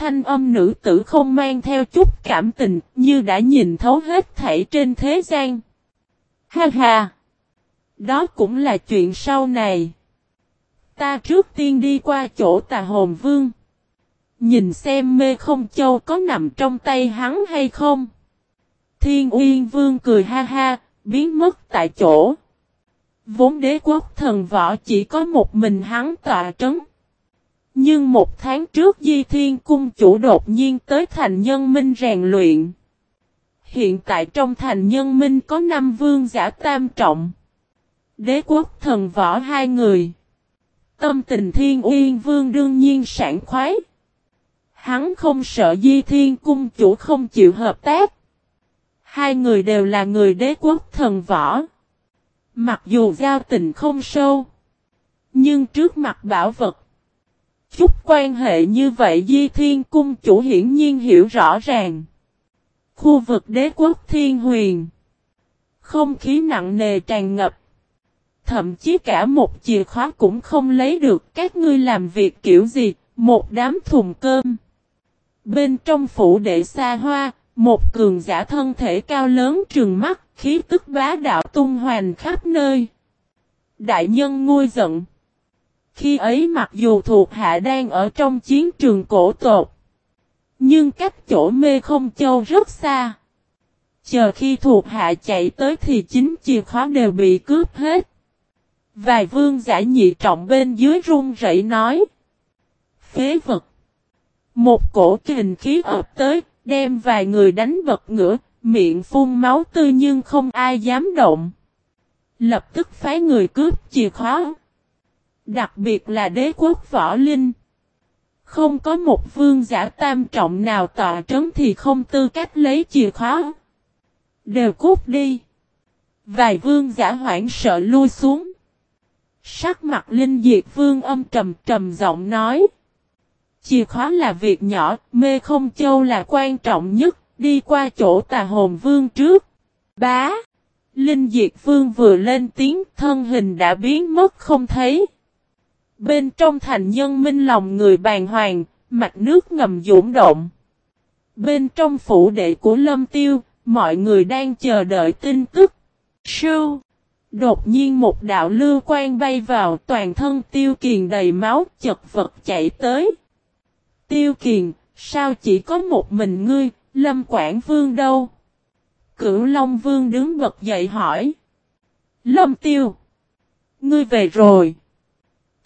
thanh âm nữ tử không mang theo chút cảm tình, như đã nhìn thấu hết thảy trên thế gian. Ha ha! Đó cũng là chuyện sau này. Ta trước tiên đi qua chỗ tà hồn vương. Nhìn xem mê không châu có nằm trong tay hắn hay không. Thiên Uyên Vương cười ha ha, biến mất tại chỗ. Vốn đế quốc thần võ chỉ có một mình hắn tọa trấn. Nhưng một tháng trước Di Thiên Cung chủ đột nhiên tới thành nhân minh rèn luyện. Hiện tại trong thành nhân minh có năm vương giả tam trọng. Đế quốc thần võ hai người. Tâm tình thiên uyên vương đương nhiên sảng khoái. Hắn không sợ Di Thiên Cung chủ không chịu hợp tác. Hai người đều là người đế quốc thần võ. Mặc dù giao tình không sâu. Nhưng trước mặt bảo vật. Chút quan hệ như vậy Di Thiên Cung chủ hiển nhiên hiểu rõ ràng. Khu vực đế quốc thiên huyền. Không khí nặng nề tràn ngập. Thậm chí cả một chìa khóa cũng không lấy được các ngươi làm việc kiểu gì, một đám thùng cơm. Bên trong phủ đệ xa hoa, một cường giả thân thể cao lớn trường mắt, khí tức bá đạo tung hoành khắp nơi. Đại nhân nguôi giận. Khi ấy mặc dù thuộc hạ đang ở trong chiến trường cổ tột. Nhưng cách chỗ mê không châu rất xa. Chờ khi thuộc hạ chạy tới thì chính chìa khóa đều bị cướp hết. Vài vương giả nhị trọng bên dưới run rẩy nói. Phế vật. Một cổ kình khí ập tới, đem vài người đánh bật ngửa, miệng phun máu tươi nhưng không ai dám động. Lập tức phái người cướp chìa khóa. Đặc biệt là đế quốc võ linh. Không có một vương giả tam trọng nào tọa trấn thì không tư cách lấy chìa khóa. Đều cút đi. Vài vương giả hoảng sợ lui xuống. Sắc mặt Linh Diệt Vương âm trầm trầm giọng nói. Chìa khóa là việc nhỏ, mê không châu là quan trọng nhất, đi qua chỗ tà hồn vương trước. Bá! Linh Diệt Vương vừa lên tiếng thân hình đã biến mất không thấy. Bên trong thành nhân minh lòng người bàn hoàng, mạch nước ngầm dũng động. Bên trong phủ đệ của Lâm Tiêu, mọi người đang chờ đợi tin tức. Sưu! Đột nhiên một đạo lưu quan bay vào toàn thân Tiêu Kiền đầy máu chật vật chạy tới. Tiêu Kiền, sao chỉ có một mình ngươi, Lâm Quảng Vương đâu? Cửu Long Vương đứng bật dậy hỏi. Lâm Tiêu! Ngươi về rồi!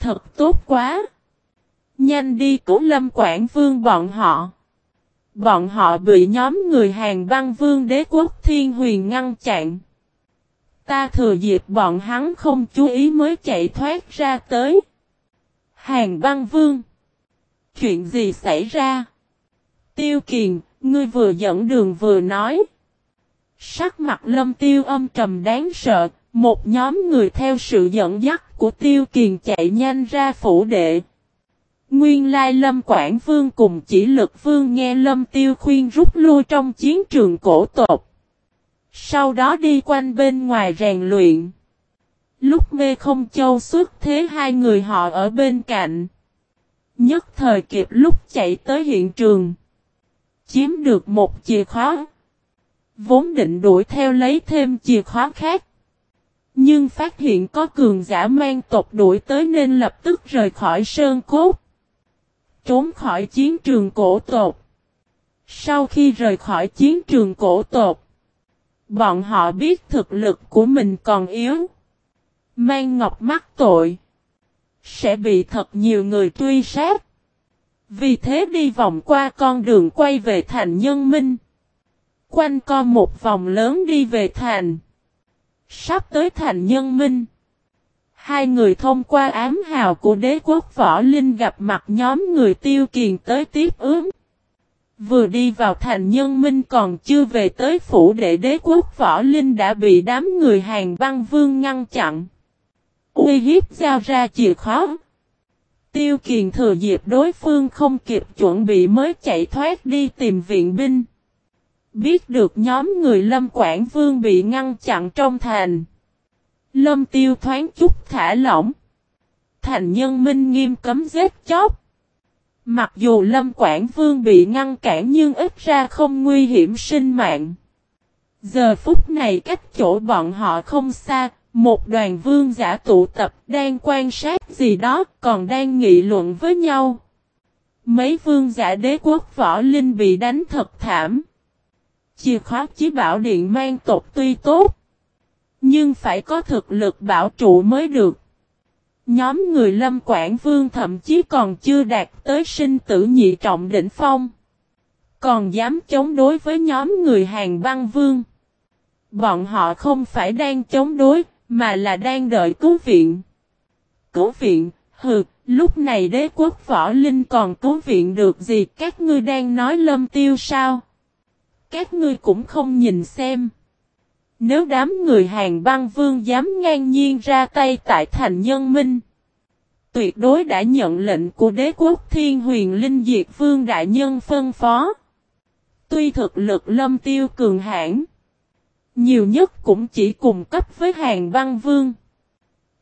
Thật tốt quá! Nhanh đi cứu Lâm Quảng Vương bọn họ! Bọn họ bị nhóm người hàng băng vương đế quốc thiên huyền ngăn chặn. Ta thừa dịp bọn hắn không chú ý mới chạy thoát ra tới. Hàng băng vương! Chuyện gì xảy ra? Tiêu Kiền, ngươi vừa dẫn đường vừa nói. Sắc mặt lâm tiêu âm trầm đáng sợ, một nhóm người theo sự dẫn dắt của Tiêu Kiền chạy nhanh ra phủ đệ. Nguyên lai Lâm Quảng Vương cùng chỉ lực vương nghe Lâm Tiêu khuyên rút lui trong chiến trường cổ tộc. Sau đó đi quanh bên ngoài rèn luyện. Lúc mê không châu xuất thế hai người họ ở bên cạnh. Nhất thời kịp lúc chạy tới hiện trường. Chiếm được một chìa khóa. Vốn định đuổi theo lấy thêm chìa khóa khác. Nhưng phát hiện có cường giả mang tộc đuổi tới nên lập tức rời khỏi sơn cốt. Trốn khỏi chiến trường cổ tộc. Sau khi rời khỏi chiến trường cổ tộc. Bọn họ biết thực lực của mình còn yếu. Mang ngọc mắc tội. Sẽ bị thật nhiều người truy sát. Vì thế đi vòng qua con đường quay về thành nhân minh. Quanh co một vòng lớn đi về thành. Sắp tới thành nhân minh. Hai người thông qua ám hào của đế quốc võ linh gặp mặt nhóm người tiêu kiền tới tiếp ướm. Vừa đi vào thành nhân minh còn chưa về tới phủ đệ đế quốc võ linh đã bị đám người hàng băng vương ngăn chặn. Uy hiếp giao ra chìa khóa. Tiêu kiền thừa dịp đối phương không kịp chuẩn bị mới chạy thoát đi tìm viện binh. Biết được nhóm người Lâm Quảng Vương bị ngăn chặn trong thành. Lâm tiêu thoáng chút thả lỏng. Thành nhân minh nghiêm cấm giết chóc. Mặc dù Lâm Quảng Vương bị ngăn cản nhưng ít ra không nguy hiểm sinh mạng. Giờ phút này cách chỗ bọn họ không xa, một đoàn vương giả tụ tập đang quan sát gì đó còn đang nghị luận với nhau. Mấy vương giả đế quốc võ linh bị đánh thật thảm. Chìa khóa chí bảo điện mang tộc tuy tốt. Nhưng phải có thực lực bảo trụ mới được. Nhóm người lâm quản vương thậm chí còn chưa đạt tới sinh tử nhị trọng đỉnh phong. Còn dám chống đối với nhóm người hàng băng vương. Bọn họ không phải đang chống đối, mà là đang đợi cứu viện. Cứu viện, hừ, lúc này đế quốc võ linh còn cứu viện được gì các ngươi đang nói lâm tiêu sao? Các ngươi cũng không nhìn xem. Nếu đám người hàng băng vương dám ngang nhiên ra tay tại thành nhân minh. Tuyệt đối đã nhận lệnh của đế quốc thiên huyền linh diệt vương đại nhân phân phó. Tuy thực lực lâm tiêu cường hãn, nhiều nhất cũng chỉ cùng cấp với hàng băng vương.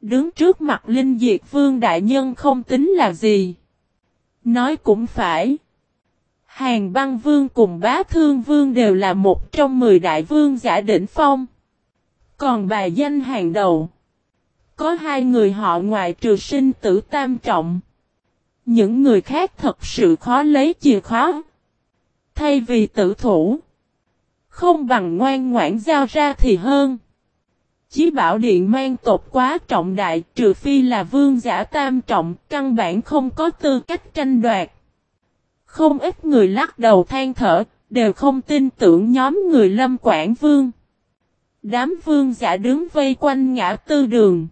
Đứng trước mặt Linh Diệt Vương Đại Nhân không tính là gì. Nói cũng phải. Hàng băng vương cùng bá thương vương đều là một trong mười đại vương giả đỉnh phong. Còn bài danh hàng đầu. Có hai người họ ngoài trừ sinh tử tam trọng. Những người khác thật sự khó lấy chìa khóa. Thay vì tử thủ. Không bằng ngoan ngoãn giao ra thì hơn. Chí bảo điện mang tộc quá trọng đại, trừ phi là vương giả tam trọng, căn bản không có tư cách tranh đoạt. Không ít người lắc đầu than thở, đều không tin tưởng nhóm người lâm quản vương. Đám vương giả đứng vây quanh ngã tư đường.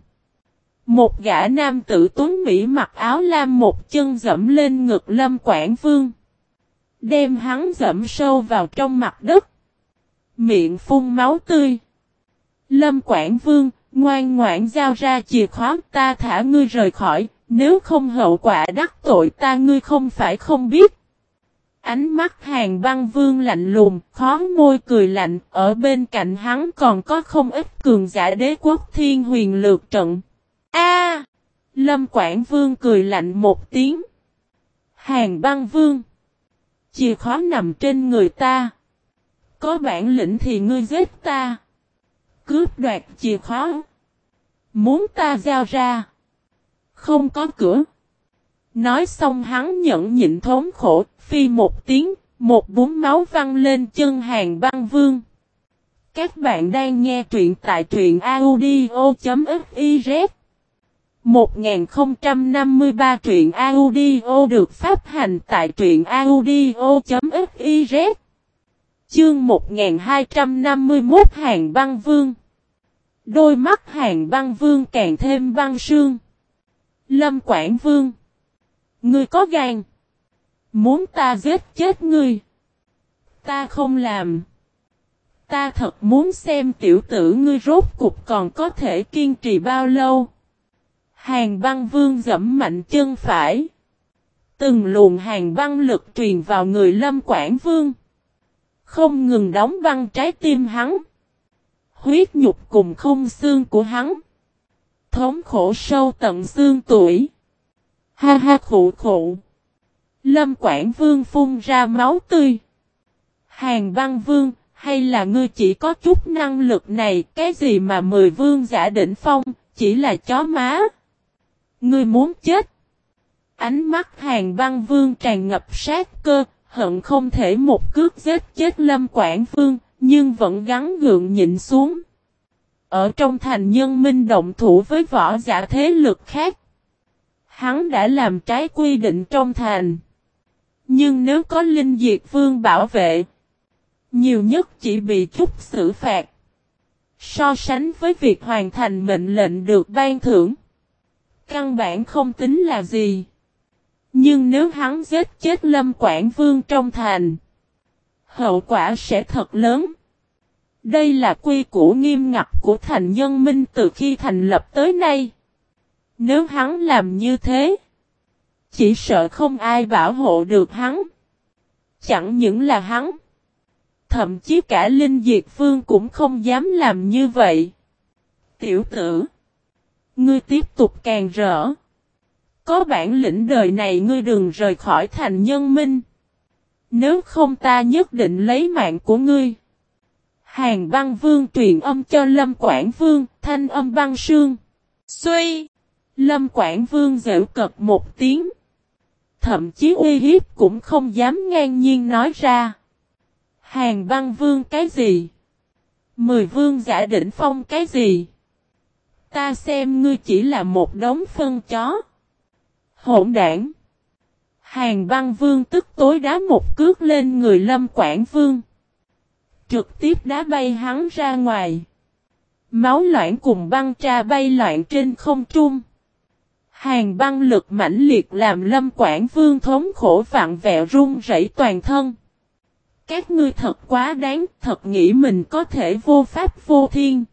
Một gã nam tử tuấn Mỹ mặc áo lam một chân dẫm lên ngực lâm quản vương. Đem hắn dẫm sâu vào trong mặt đất miệng phun máu tươi. Lâm Quảng Vương, ngoan ngoãn giao ra chìa khóa ta thả ngươi rời khỏi, nếu không hậu quả đắc tội ta ngươi không phải không biết. Ánh mắt hàng băng vương lạnh lùng, khó môi cười lạnh, ở bên cạnh hắn còn có không ít cường giả đế quốc thiên huyền lược trận. A! Lâm Quảng Vương cười lạnh một tiếng. Hàng băng vương. Chìa khóa nằm trên người ta. Có bản lĩnh thì ngươi giết ta. Cướp đoạt chìa khóa. Muốn ta giao ra. Không có cửa. Nói xong hắn nhẫn nhịn thốn khổ, phi một tiếng, một bún máu văng lên chân hàng băng vương. Các bạn đang nghe truyện tại truyện audio.fiz 1053 truyện audio được phát hành tại truyện audio.fiz Chương 1251 Hàng băng vương Đôi mắt hàng băng vương càng thêm băng sương. Lâm Quảng Vương Ngươi có gan Muốn ta giết chết ngươi Ta không làm Ta thật muốn xem tiểu tử ngươi rốt cục còn có thể kiên trì bao lâu Hàng băng vương dẫm mạnh chân phải Từng luồng hàng băng lực truyền vào người Lâm Quảng Vương không ngừng đóng băng trái tim hắn. Huyết nhục cùng không xương của hắn. Thống khổ sâu tận xương tuổi. Ha ha khụ khụ. Lâm Quảng Vương phun ra máu tươi. Hàng băng vương, hay là ngươi chỉ có chút năng lực này, cái gì mà mười vương giả đỉnh phong, chỉ là chó má. Ngươi muốn chết. Ánh mắt hàng băng vương tràn ngập sát cơ, hận không thể một cước giết chết Lâm Quảng Vương, nhưng vẫn gắn gượng nhịn xuống. Ở trong thành nhân minh động thủ với võ giả thế lực khác. Hắn đã làm trái quy định trong thành. Nhưng nếu có Linh Diệt Vương bảo vệ, nhiều nhất chỉ bị chút xử phạt. So sánh với việc hoàn thành mệnh lệnh được ban thưởng, căn bản không tính là gì. Nhưng nếu hắn giết chết Lâm Quảng Vương trong thành, hậu quả sẽ thật lớn. Đây là quy củ nghiêm ngặt của thành nhân minh từ khi thành lập tới nay. Nếu hắn làm như thế, chỉ sợ không ai bảo hộ được hắn. Chẳng những là hắn, thậm chí cả Linh Diệt Vương cũng không dám làm như vậy. Tiểu tử, ngươi tiếp tục càng rỡ có bản lĩnh đời này ngươi đừng rời khỏi thành nhân minh. Nếu không ta nhất định lấy mạng của ngươi. Hàng băng vương truyền âm cho Lâm Quảng Vương, thanh âm băng sương. Suy! Lâm Quảng Vương dễu cật một tiếng. Thậm chí uy hiếp cũng không dám ngang nhiên nói ra. Hàng băng vương cái gì? Mười vương giả đỉnh phong cái gì? Ta xem ngươi chỉ là một đống phân chó. Hỗn đảng. Hàng băng vương tức tối đá một cước lên người lâm quảng vương. Trực tiếp đá bay hắn ra ngoài. Máu loãng cùng băng tra bay loạn trên không trung. Hàng băng lực mãnh liệt làm lâm quảng vương thống khổ vạn vẹo run rẩy toàn thân. Các ngươi thật quá đáng, thật nghĩ mình có thể vô pháp vô thiên.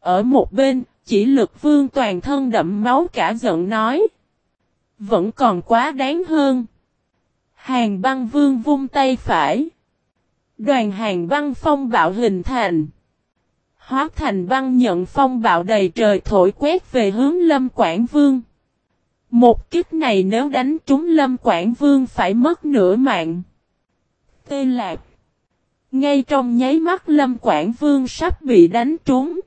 Ở một bên, chỉ lực vương toàn thân đậm máu cả giận nói. Vẫn còn quá đáng hơn. Hàng băng vương vung tay phải. Đoàn hàng băng phong bạo hình thành. Hóa thành băng nhận phong bạo đầy trời thổi quét về hướng lâm quảng vương. Một kích này nếu đánh trúng lâm quảng vương phải mất nửa mạng. Tê lạc. Ngay trong nháy mắt lâm quảng vương sắp bị đánh trúng.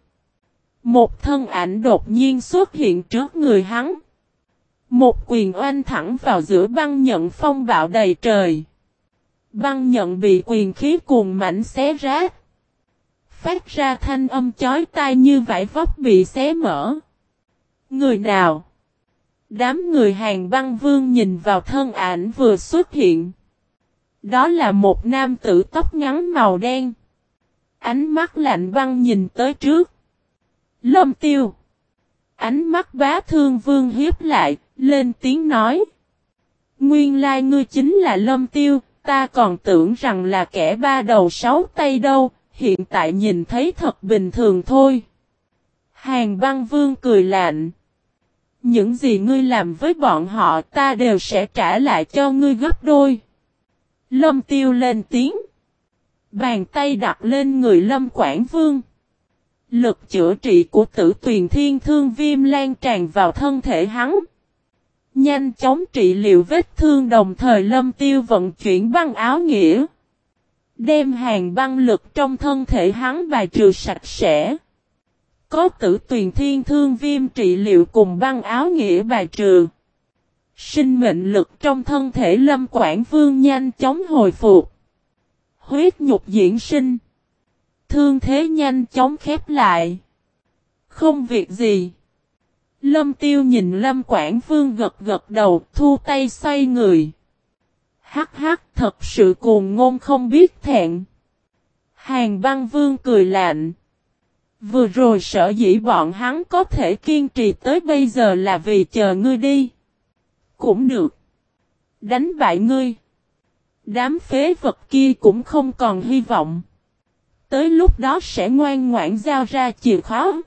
Một thân ảnh đột nhiên xuất hiện trước người hắn. Một quyền oanh thẳng vào giữa băng nhận phong bạo đầy trời. Băng nhận bị quyền khí cuồng mảnh xé rách. Phát ra thanh âm chói tai như vải vóc bị xé mở. Người nào? Đám người hàng băng vương nhìn vào thân ảnh vừa xuất hiện. Đó là một nam tử tóc ngắn màu đen. Ánh mắt lạnh băng nhìn tới trước. Lâm tiêu. Ánh mắt bá thương vương hiếp lại, lên tiếng nói. Nguyên lai ngươi chính là lâm tiêu, ta còn tưởng rằng là kẻ ba đầu sáu tay đâu, hiện tại nhìn thấy thật bình thường thôi. Hàng băng vương cười lạnh. Những gì ngươi làm với bọn họ ta đều sẽ trả lại cho ngươi gấp đôi. Lâm tiêu lên tiếng. Bàn tay đặt lên người lâm quảng vương. Lực chữa trị của tử tuyền thiên thương viêm lan tràn vào thân thể hắn. Nhanh chóng trị liệu vết thương đồng thời lâm tiêu vận chuyển băng áo nghĩa. Đem hàng băng lực trong thân thể hắn bài trừ sạch sẽ. Có tử tuyền thiên thương viêm trị liệu cùng băng áo nghĩa bài trừ. Sinh mệnh lực trong thân thể lâm quảng vương nhanh chóng hồi phục. Huyết nhục diễn sinh. Thương thế nhanh chóng khép lại. Không việc gì. Lâm tiêu nhìn Lâm Quảng Vương gật gật đầu, thu tay xoay người. Hắc hắc, thật sự cuồng ngôn không biết thẹn. Hàng băng vương cười lạnh. Vừa rồi sợ dĩ bọn hắn có thể kiên trì tới bây giờ là vì chờ ngươi đi. Cũng được. Đánh bại ngươi. Đám phế vật kia cũng không còn hy vọng. Tới lúc đó sẽ ngoan ngoãn giao ra chìa khóa.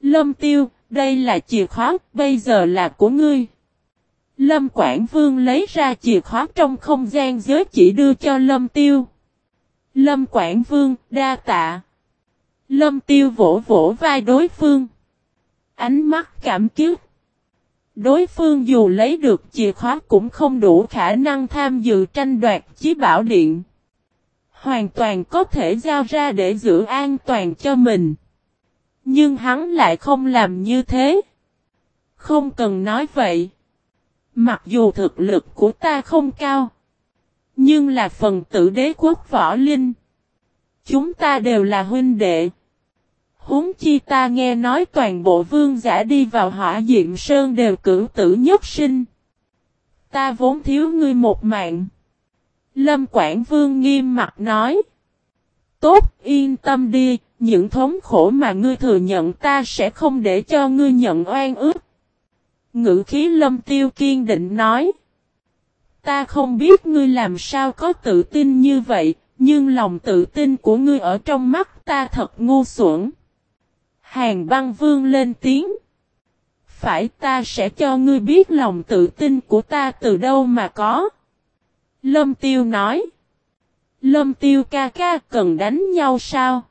Lâm tiêu, đây là chìa khóa, bây giờ là của ngươi. Lâm Quảng Vương lấy ra chìa khóa trong không gian giới chỉ đưa cho Lâm Tiêu. Lâm Quảng Vương, đa tạ. Lâm Tiêu vỗ vỗ vai đối phương. Ánh mắt cảm kích. Đối phương dù lấy được chìa khóa cũng không đủ khả năng tham dự tranh đoạt chí bảo điện. Hoàn toàn có thể giao ra để giữ an toàn cho mình. Nhưng hắn lại không làm như thế. Không cần nói vậy. Mặc dù thực lực của ta không cao. Nhưng là phần tử đế quốc võ linh. Chúng ta đều là huynh đệ. Huống chi ta nghe nói toàn bộ vương giả đi vào hỏa diệm sơn đều cử tử nhất sinh. Ta vốn thiếu ngươi một mạng. Lâm Quảng Vương nghiêm mặt nói. Tốt, yên tâm đi, những thống khổ mà ngươi thừa nhận ta sẽ không để cho ngươi nhận oan ức. Ngữ khí lâm tiêu kiên định nói. Ta không biết ngươi làm sao có tự tin như vậy, nhưng lòng tự tin của ngươi ở trong mắt ta thật ngu xuẩn. Hàng băng vương lên tiếng. Phải ta sẽ cho ngươi biết lòng tự tin của ta từ đâu mà có. Lâm tiêu nói. Lâm tiêu ca ca cần đánh nhau sao?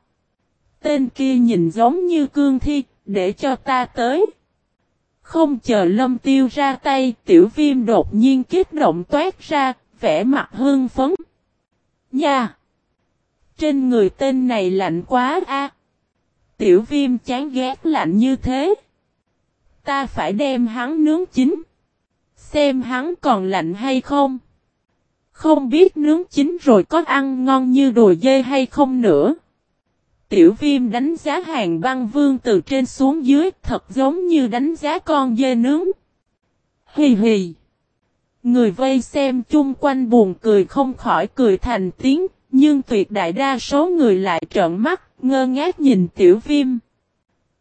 Tên kia nhìn giống như cương thi, để cho ta tới. Không chờ lâm tiêu ra tay, tiểu viêm đột nhiên kích động toát ra, vẻ mặt hương phấn. Nha! Trên người tên này lạnh quá a. Tiểu viêm chán ghét lạnh như thế. Ta phải đem hắn nướng chín. Xem hắn còn lạnh hay không. Không biết nướng chín rồi có ăn ngon như đùi dê hay không nữa. Tiểu viêm đánh giá hàng băng vương từ trên xuống dưới thật giống như đánh giá con dê nướng. Hì hì. Người vây xem chung quanh buồn cười không khỏi cười thành tiếng, nhưng tuyệt đại đa số người lại trợn mắt, ngơ ngác nhìn tiểu viêm.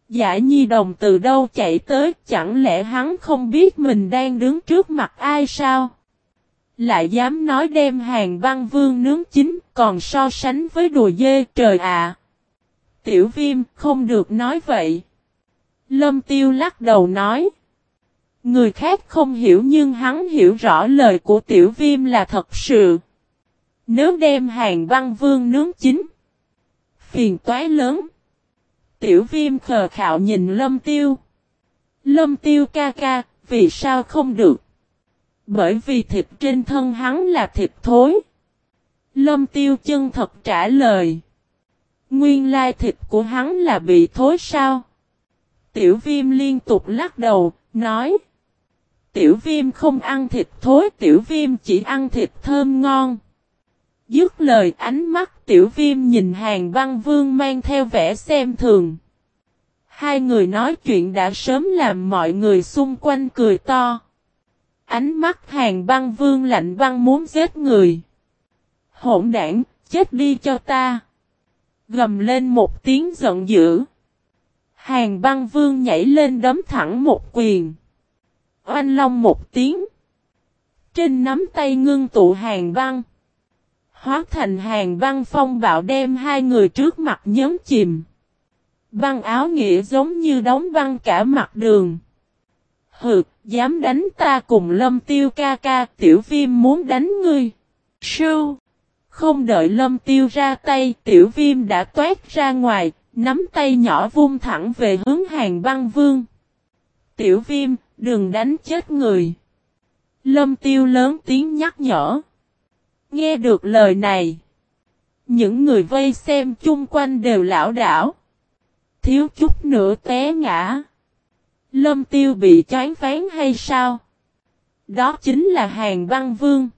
Giả nhi đồng từ đâu chạy tới, chẳng lẽ hắn không biết mình đang đứng trước mặt ai sao? Lại dám nói đem hàng băng vương nướng chín, còn so sánh với đùa dê trời ạ. Tiểu viêm, không được nói vậy. Lâm tiêu lắc đầu nói. Người khác không hiểu nhưng hắn hiểu rõ lời của tiểu viêm là thật sự. Nếu đem hàng băng vương nướng chín. Phiền toái lớn. Tiểu viêm khờ khạo nhìn lâm tiêu. Lâm tiêu ca ca, vì sao không được? Bởi vì thịt trên thân hắn là thịt thối. Lâm tiêu chân thật trả lời. Nguyên lai thịt của hắn là bị thối sao? Tiểu viêm liên tục lắc đầu, nói. Tiểu viêm không ăn thịt thối, tiểu viêm chỉ ăn thịt thơm ngon. Dứt lời ánh mắt tiểu viêm nhìn hàng băng vương mang theo vẻ xem thường. Hai người nói chuyện đã sớm làm mọi người xung quanh cười to. Ánh mắt hàng băng vương lạnh băng muốn giết người. Hỗn đảng, chết đi cho ta. Gầm lên một tiếng giận dữ. Hàng băng vương nhảy lên đấm thẳng một quyền. Oanh long một tiếng. Trên nắm tay ngưng tụ hàng băng. Hóa thành hàng băng phong bạo đem hai người trước mặt nhấn chìm. Băng áo nghĩa giống như đóng băng cả mặt đường. Hừ, dám đánh ta cùng lâm tiêu ca ca, tiểu viêm muốn đánh ngươi. Sưu! Không đợi lâm tiêu ra tay, tiểu viêm đã toát ra ngoài, nắm tay nhỏ vung thẳng về hướng hàng băng vương. Tiểu viêm, đừng đánh chết người. Lâm tiêu lớn tiếng nhắc nhở. Nghe được lời này. Những người vây xem chung quanh đều lão đảo. Thiếu chút nữa té ngã. Lâm tiêu bị chán phán hay sao? Đó chính là hàng văn vương.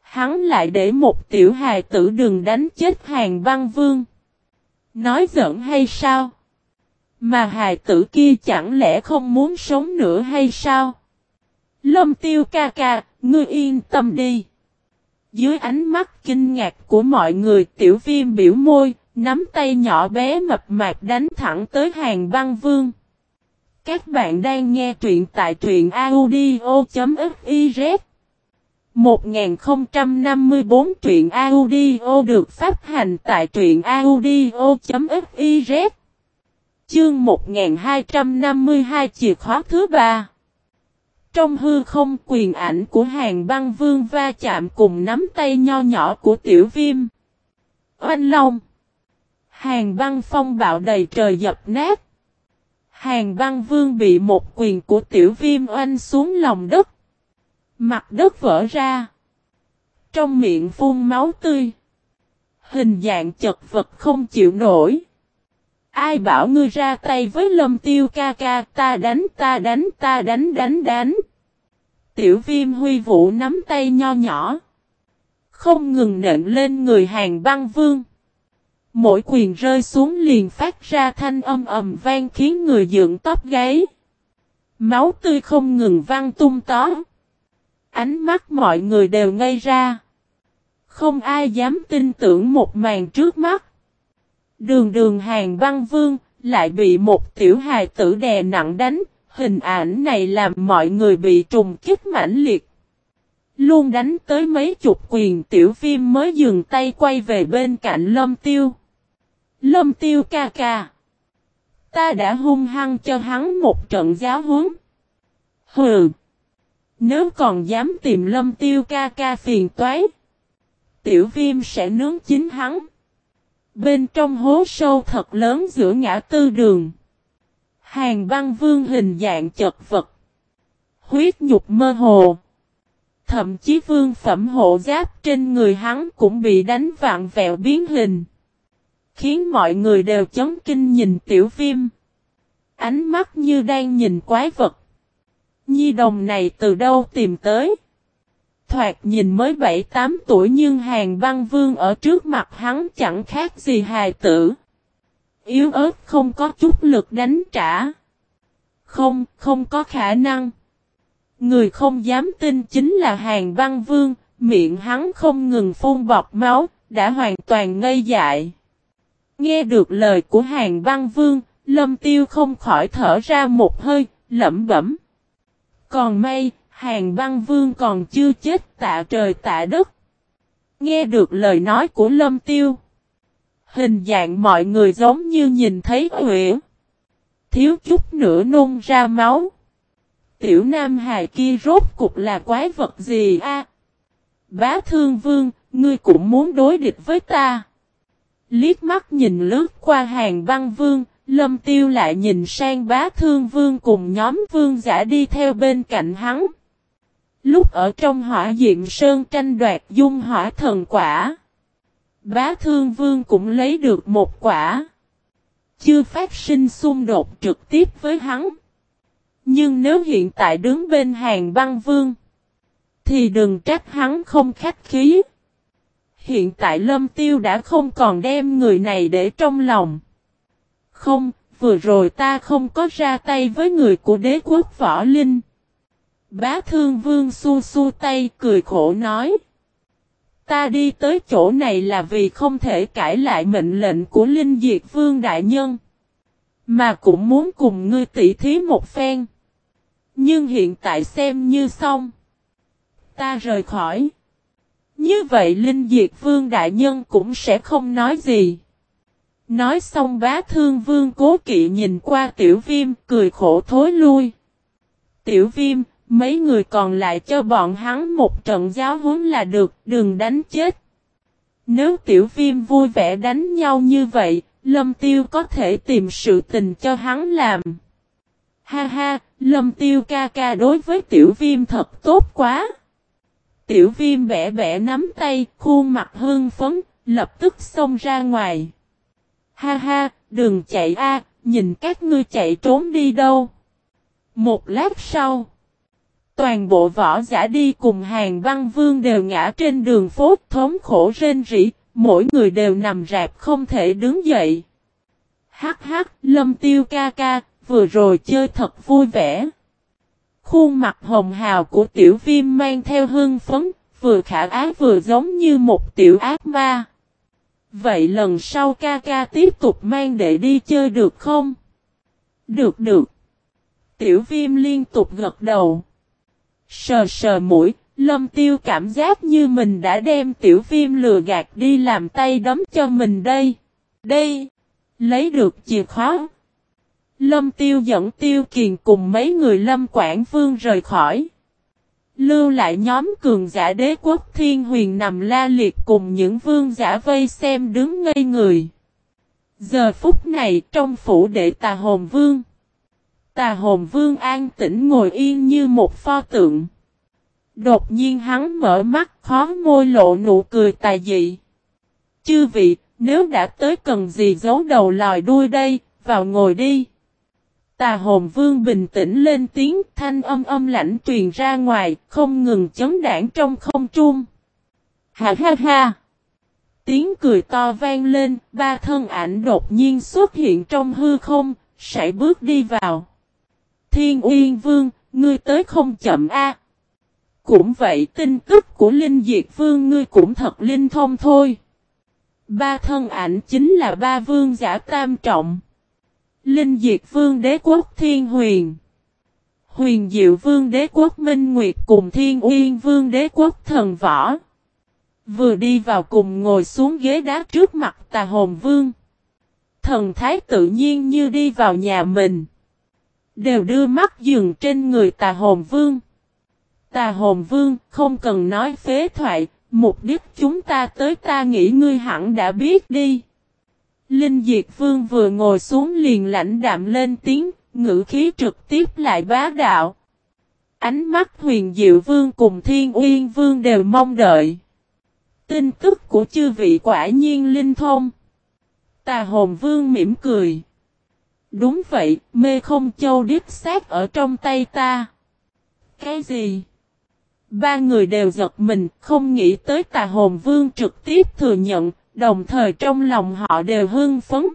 Hắn lại để một tiểu hài tử đừng đánh chết hàng văn vương. Nói giỡn hay sao? Mà hài tử kia chẳng lẽ không muốn sống nữa hay sao? Lâm tiêu ca ca, ngươi yên tâm đi. Dưới ánh mắt kinh ngạc của mọi người tiểu viêm biểu môi, nắm tay nhỏ bé mập mạp đánh thẳng tới hàng băng vương. Các bạn đang nghe truyện tại truyện audio.fiz 1054 truyện audio được phát hành tại truyện audio.fiz Chương 1252 chìa khóa thứ ba. Trong hư không quyền ảnh của hàng băng vương va chạm cùng nắm tay nho nhỏ của tiểu viêm. Oanh long Hàng băng phong bạo đầy trời dập nát. Hàng băng vương bị một quyền của tiểu viêm oanh xuống lòng đất. Mặt đất vỡ ra. Trong miệng phun máu tươi. Hình dạng chật vật không chịu nổi. Ai bảo ngươi ra tay với lâm tiêu ca ca, ta đánh ta đánh ta đánh đánh đánh. Tiểu viêm huy vũ nắm tay nho nhỏ. Không ngừng nện lên người hàng băng vương. Mỗi quyền rơi xuống liền phát ra thanh âm ầm vang khiến người dựng tóc gáy. Máu tươi không ngừng văng tung tó. Ánh mắt mọi người đều ngây ra. Không ai dám tin tưởng một màn trước mắt. Đường đường hàng băng vương, lại bị một tiểu hài tử đè nặng đánh, hình ảnh này làm mọi người bị trùng kích mãnh liệt. Luôn đánh tới mấy chục quyền tiểu phim mới dừng tay quay về bên cạnh lâm tiêu. Lâm tiêu ca ca. Ta đã hung hăng cho hắn một trận giáo huấn. Hừ. Nếu còn dám tìm lâm tiêu ca ca phiền toái. Tiểu viêm sẽ nướng chính hắn. Bên trong hố sâu thật lớn giữa ngã tư đường. Hàng băng vương hình dạng chật vật. Huyết nhục mơ hồ. Thậm chí vương phẩm hộ giáp trên người hắn cũng bị đánh vạn vẹo biến hình. Khiến mọi người đều chấn kinh nhìn tiểu viêm. Ánh mắt như đang nhìn quái vật. Nhi đồng này từ đâu tìm tới? Thoạt nhìn mới 7-8 tuổi nhưng hàng băng vương ở trước mặt hắn chẳng khác gì hài tử. Yếu ớt không có chút lực đánh trả. Không, không có khả năng. Người không dám tin chính là hàng băng vương, miệng hắn không ngừng phun bọt máu, đã hoàn toàn ngây dại. Nghe được lời của hàng băng vương, lâm tiêu không khỏi thở ra một hơi, lẩm bẩm. Còn may, hàng băng vương còn chưa chết tạ trời tạ đất. Nghe được lời nói của lâm tiêu. Hình dạng mọi người giống như nhìn thấy huyễn. Thiếu chút nữa nôn ra máu. Tiểu Nam Hài kia rốt cục là quái vật gì a? Bá Thương Vương, ngươi cũng muốn đối địch với ta. Liếc mắt nhìn lướt qua hàng băng vương, Lâm Tiêu lại nhìn sang bá thương vương cùng nhóm vương giả đi theo bên cạnh hắn. Lúc ở trong hỏa diện sơn tranh đoạt dung hỏa thần quả. Bá thương vương cũng lấy được một quả. Chưa phát sinh xung đột trực tiếp với hắn. Nhưng nếu hiện tại đứng bên hàng băng vương. Thì đừng trách hắn không khách khí. Hiện tại lâm tiêu đã không còn đem người này để trong lòng. Không, vừa rồi ta không có ra tay với người của đế quốc võ linh. Bá thương vương su su tay cười khổ nói. Ta đi tới chỗ này là vì không thể cãi lại mệnh lệnh của Linh Diệt Vương Đại Nhân. Mà cũng muốn cùng ngươi tỉ thí một phen. Nhưng hiện tại xem như xong. Ta rời khỏi. Như vậy Linh Diệt Vương Đại Nhân cũng sẽ không nói gì. Nói xong bá thương vương cố kỵ nhìn qua tiểu viêm cười khổ thối lui. Tiểu viêm, mấy người còn lại cho bọn hắn một trận giáo huấn là được, đừng đánh chết. Nếu tiểu viêm vui vẻ đánh nhau như vậy, lâm tiêu có thể tìm sự tình cho hắn làm. Ha ha, lâm tiêu ca ca đối với tiểu viêm thật tốt quá. Tiểu viêm bẻ bẻ nắm tay, khuôn mặt hương phấn, lập tức xông ra ngoài. Ha ha, đừng chạy a, nhìn các ngươi chạy trốn đi đâu. Một lát sau, toàn bộ võ giả đi cùng hàng văn vương đều ngã trên đường phố thống khổ rên rỉ, mỗi người đều nằm rạp không thể đứng dậy. Hắc hắc, lâm tiêu ca ca, vừa rồi chơi thật vui vẻ. Khuôn mặt hồng hào của tiểu viêm mang theo hương phấn, vừa khả ái vừa giống như một tiểu ác ma. Vậy lần sau ca ca tiếp tục mang đệ đi chơi được không? Được được. Tiểu viêm liên tục gật đầu. Sờ sờ mũi, lâm tiêu cảm giác như mình đã đem tiểu viêm lừa gạt đi làm tay đấm cho mình đây. Đây. Lấy được chìa khóa. Lâm tiêu dẫn tiêu kiền cùng mấy người lâm quảng vương rời khỏi. Lưu lại nhóm cường giả đế quốc thiên huyền nằm la liệt cùng những vương giả vây xem đứng ngây người. Giờ phút này trong phủ đệ tà hồn vương. Tà hồn vương an tĩnh ngồi yên như một pho tượng. Đột nhiên hắn mở mắt khó môi lộ nụ cười tài dị. Chư vị, nếu đã tới cần gì giấu đầu lòi đuôi đây, vào ngồi đi. Tà hồn vương bình tĩnh lên tiếng thanh âm âm lãnh truyền ra ngoài, không ngừng chấn đảng trong không trung. Ha ha ha! Tiếng cười to vang lên, ba thân ảnh đột nhiên xuất hiện trong hư không, sải bước đi vào. Thiên Uyên Vương, ngươi tới không chậm a. Cũng vậy tin tức của Linh Diệt Vương ngươi cũng thật linh thông thôi. Ba thân ảnh chính là ba vương giả tam trọng. Linh Diệt Vương Đế Quốc Thiên Huyền Huyền Diệu Vương Đế Quốc Minh Nguyệt cùng Thiên Uyên Vương Đế Quốc Thần Võ Vừa đi vào cùng ngồi xuống ghế đá trước mặt tà hồn vương Thần thái tự nhiên như đi vào nhà mình Đều đưa mắt dừng trên người tà hồn vương Tà hồn vương không cần nói phế thoại Mục đích chúng ta tới ta nghĩ ngươi hẳn đã biết đi Linh Diệt Vương vừa ngồi xuống liền lãnh đạm lên tiếng, Ngữ khí trực tiếp lại bá đạo. Ánh mắt huyền diệu vương cùng thiên uyên vương đều mong đợi. Tin tức của chư vị quả nhiên linh thông. Tà hồn vương mỉm cười. Đúng vậy, mê không châu điếp xác ở trong tay ta. Cái gì? Ba người đều giật mình, không nghĩ tới tà hồn vương trực tiếp thừa nhận, đồng thời trong lòng họ đều hưng phấn.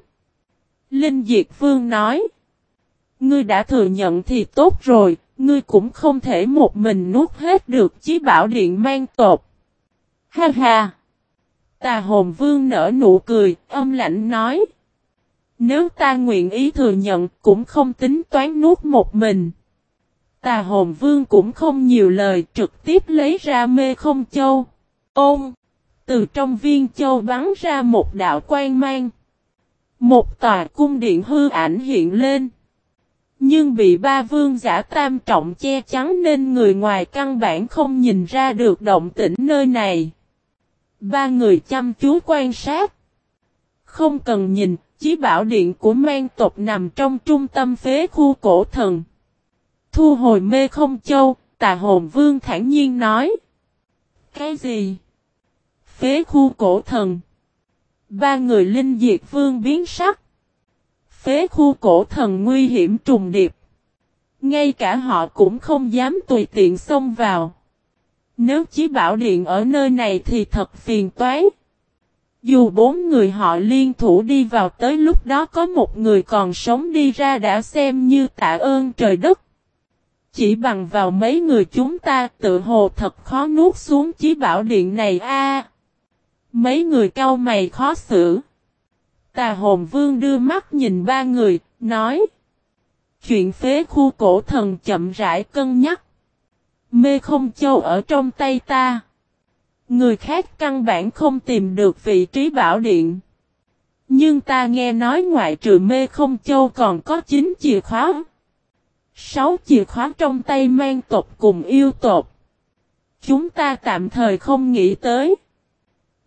Linh Diệt Vương nói, Ngươi đã thừa nhận thì tốt rồi, ngươi cũng không thể một mình nuốt hết được chí bảo điện mang tột. Ha ha! Tà hồn vương nở nụ cười, âm lạnh nói. Nếu ta nguyện ý thừa nhận cũng không tính toán nuốt một mình. Tà hồn vương cũng không nhiều lời trực tiếp lấy ra mê không châu. Ôm! Từ trong viên châu bắn ra một đạo quan mang. Một tòa cung điện hư ảnh hiện lên. Nhưng bị ba vương giả tam trọng che chắn nên người ngoài căn bản không nhìn ra được động tĩnh nơi này. Ba người chăm chú quan sát. Không cần nhìn, chí bảo điện của mang tộc nằm trong trung tâm phế khu cổ thần. Thu hồi mê không châu, tà hồn vương thản nhiên nói. Cái gì? Phế khu cổ thần. Ba người linh diệt vương biến sắc. Phế khu cổ thần nguy hiểm trùng điệp. Ngay cả họ cũng không dám tùy tiện xông vào. Nếu chí bảo điện ở nơi này thì thật phiền toái. Dù bốn người họ liên thủ đi vào tới lúc đó có một người còn sống đi ra đã xem như tạ ơn trời đất. Chỉ bằng vào mấy người chúng ta tự hồ thật khó nuốt xuống chí bảo điện này a. mấy người cao mày khó xử. Tà hồn vương đưa mắt nhìn ba người, nói. Chuyện phế khu cổ thần chậm rãi cân nhắc. Mê không châu ở trong tay ta. Người khác căn bản không tìm được vị trí bảo điện. Nhưng ta nghe nói ngoại trừ mê không châu còn có 9 chìa khóa. 6 chìa khóa trong tay mang tộc cùng yêu tộc. Chúng ta tạm thời không nghĩ tới.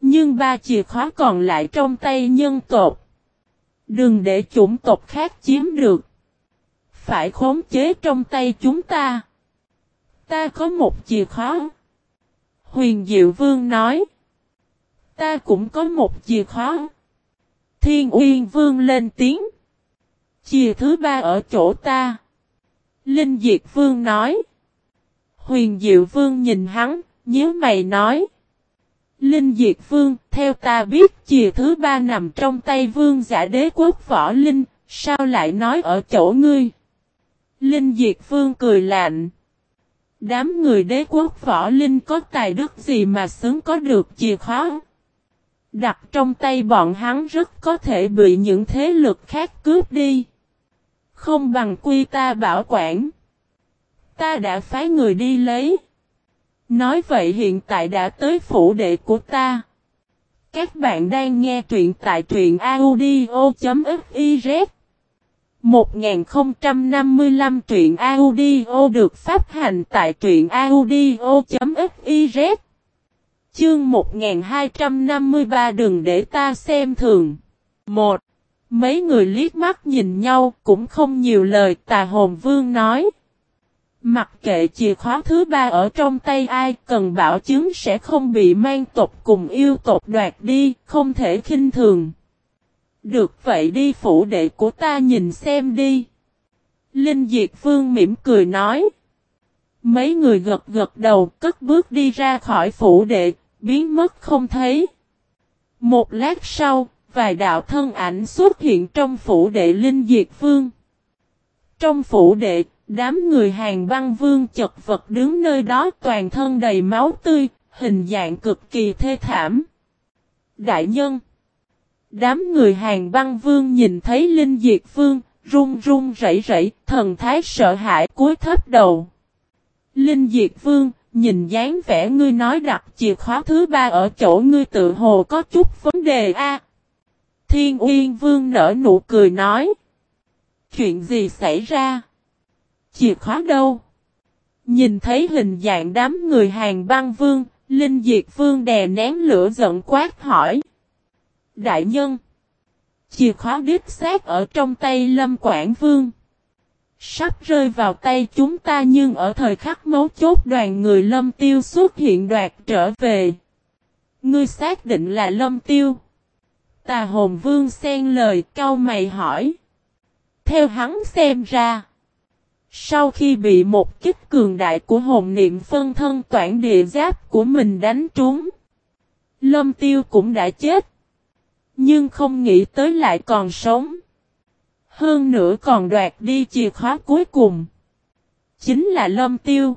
Nhưng ba chìa khóa còn lại trong tay nhân tộc. Đừng để chủng tộc khác chiếm được. Phải khống chế trong tay chúng ta. Ta có một chìa khóa. Huyền Diệu Vương nói. Ta cũng có một chìa khóa. Thiên Uyên Vương lên tiếng. Chìa thứ ba ở chỗ ta. Linh Diệt Vương nói. Huyền Diệu Vương nhìn hắn, nhớ mày nói. Linh Diệt Vương, theo ta biết chìa thứ ba nằm trong tay vương giả đế quốc võ Linh, sao lại nói ở chỗ ngươi? Linh Diệt Vương cười lạnh. Đám người đế quốc võ Linh có tài đức gì mà xứng có được chìa khóa? Đặt trong tay bọn hắn rất có thể bị những thế lực khác cướp đi. Không bằng quy ta bảo quản. Ta đã phái người đi lấy. Nói vậy hiện tại đã tới phủ đệ của ta. Các bạn đang nghe truyện tại truyện audio.fif 1055 truyện audio được phát hành tại truyện audio.fiz Chương 1253 đừng để ta xem thường 1. Mấy người liếc mắt nhìn nhau cũng không nhiều lời tà hồn vương nói Mặc kệ chìa khóa thứ ba ở trong tay ai cần bảo chứng sẽ không bị mang tộc cùng yêu tộc đoạt đi, không thể khinh thường. Được vậy đi phủ đệ của ta nhìn xem đi. Linh Diệt Vương mỉm cười nói. Mấy người gật gật đầu cất bước đi ra khỏi phủ đệ, biến mất không thấy. Một lát sau, vài đạo thân ảnh xuất hiện trong phủ đệ Linh Diệt Vương. Trong phủ đệ, Đám người hàng băng vương chật vật đứng nơi đó toàn thân đầy máu tươi, hình dạng cực kỳ thê thảm. Đại nhân Đám người hàng băng vương nhìn thấy Linh Diệt Vương, run run rẩy rẩy, thần thái sợ hãi cúi thấp đầu. Linh Diệt Vương, nhìn dáng vẻ ngươi nói đặt chìa khóa thứ ba ở chỗ ngươi tự hồ có chút vấn đề a. Thiên Uyên Vương nở nụ cười nói. Chuyện gì xảy ra? Chìa khóa đâu? Nhìn thấy hình dạng đám người hàng băng vương, Linh Diệt Vương đè nén lửa giận quát hỏi. Đại nhân! Chìa khóa đít xác ở trong tay Lâm Quảng Vương. Sắp rơi vào tay chúng ta nhưng ở thời khắc mấu chốt đoàn người lâm tiêu xuất hiện đoạt trở về. Ngươi xác định là lâm tiêu. Tà hồn vương xen lời, cau mày hỏi. Theo hắn xem ra. Sau khi bị một kích cường đại của hồn niệm phân thân toản địa giáp của mình đánh trúng. Lâm tiêu cũng đã chết. Nhưng không nghĩ tới lại còn sống. Hơn nữa còn đoạt đi chìa khóa cuối cùng. Chính là lâm tiêu.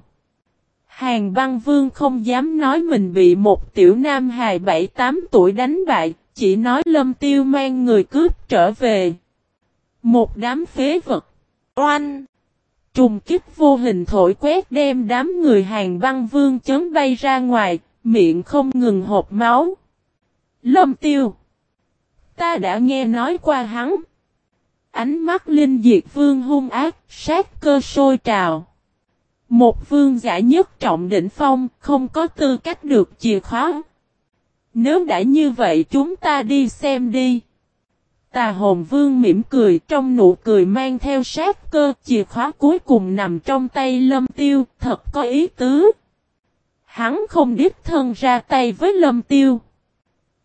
Hàng băng vương không dám nói mình bị một tiểu nam hài 7-8 tuổi đánh bại, chỉ nói lâm tiêu mang người cướp trở về. Một đám phế vật. Oanh! Trùng kích vô hình thổi quét đem đám người hàng băng vương chấn bay ra ngoài, miệng không ngừng hộp máu. Lâm tiêu! Ta đã nghe nói qua hắn. Ánh mắt linh diệt vương hung ác, sát cơ sôi trào. Một vương giả nhất trọng đỉnh phong, không có tư cách được chìa khóa. Nếu đã như vậy chúng ta đi xem đi. Tà hồn vương mỉm cười trong nụ cười mang theo sát cơ chìa khóa cuối cùng nằm trong tay lâm tiêu, thật có ý tứ. Hắn không đích thân ra tay với lâm tiêu.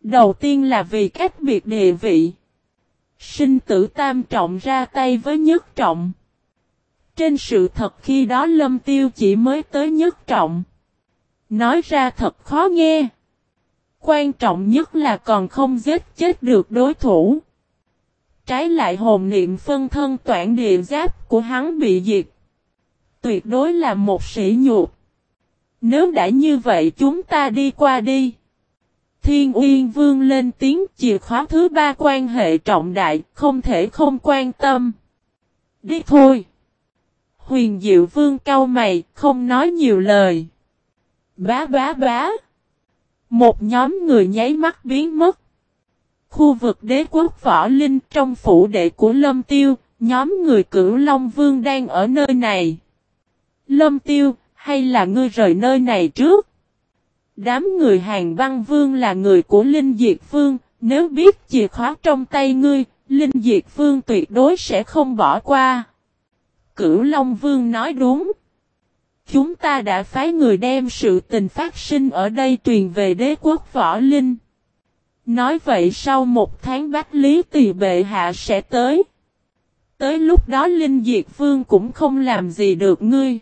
Đầu tiên là vì cách biệt địa vị. Sinh tử tam trọng ra tay với nhất trọng. Trên sự thật khi đó lâm tiêu chỉ mới tới nhất trọng. Nói ra thật khó nghe. Quan trọng nhất là còn không giết chết được đối thủ. Trái lại hồn niệm phân thân toản địa giáp của hắn bị diệt. Tuyệt đối là một sĩ nhục. Nếu đã như vậy, chúng ta đi qua đi. Thiên Uyên Vương lên tiếng chìa khóa thứ ba quan hệ trọng đại, không thể không quan tâm. Đi thôi. Huyền Diệu Vương cau mày, không nói nhiều lời. Bá bá bá. Một nhóm người nháy mắt biến mất. Khu vực đế quốc võ linh trong phủ đệ của Lâm Tiêu, nhóm người cửu Long Vương đang ở nơi này. Lâm Tiêu, hay là ngươi rời nơi này trước? Đám người hàng băng vương là người của Linh Diệt Vương, nếu biết chìa khóa trong tay ngươi, Linh Diệt Vương tuyệt đối sẽ không bỏ qua. Cửu Long Vương nói đúng. Chúng ta đã phái người đem sự tình phát sinh ở đây truyền về đế quốc võ linh. Nói vậy sau một tháng bách lý tỳ bệ hạ sẽ tới. Tới lúc đó Linh Diệt Vương cũng không làm gì được ngươi.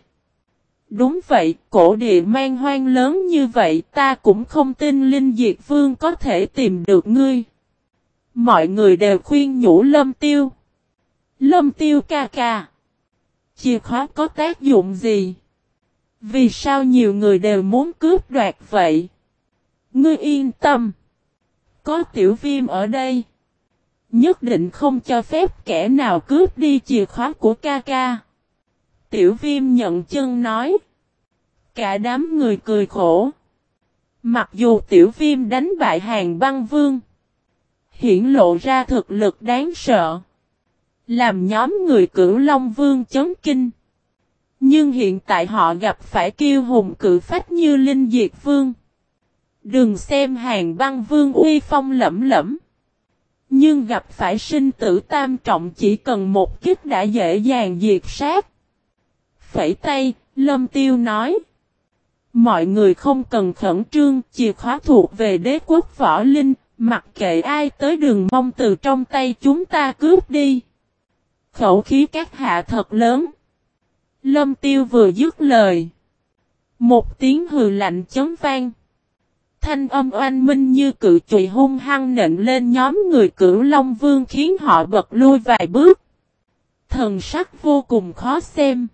Đúng vậy, cổ địa mang hoang lớn như vậy ta cũng không tin Linh Diệt Vương có thể tìm được ngươi. Mọi người đều khuyên nhủ Lâm Tiêu. Lâm Tiêu ca ca. Chìa khóa có tác dụng gì? Vì sao nhiều người đều muốn cướp đoạt vậy? Ngươi yên tâm. Có tiểu viêm ở đây. Nhất định không cho phép kẻ nào cướp đi chìa khóa của ca ca. Tiểu viêm nhận chân nói. Cả đám người cười khổ. Mặc dù tiểu viêm đánh bại hàng băng vương. Hiển lộ ra thực lực đáng sợ. Làm nhóm người cửu Long Vương chấn kinh. Nhưng hiện tại họ gặp phải kiêu hùng cử phách như Linh Diệt Vương. Đừng xem hàng băng vương uy phong lẫm lẫm. Nhưng gặp phải sinh tử tam trọng chỉ cần một kích đã dễ dàng diệt sát. Phẩy tay, Lâm Tiêu nói. Mọi người không cần khẩn trương, chìa khóa thuộc về đế quốc võ linh, mặc kệ ai tới đường mong từ trong tay chúng ta cướp đi. Khẩu khí các hạ thật lớn. Lâm tiêu vừa dứt lời. Một tiếng hừ lạnh chấm vang. Thanh âm oanh minh như cự trùy hung hăng nện lên nhóm người cửu Long Vương khiến họ bật lui vài bước. Thần sắc vô cùng khó xem.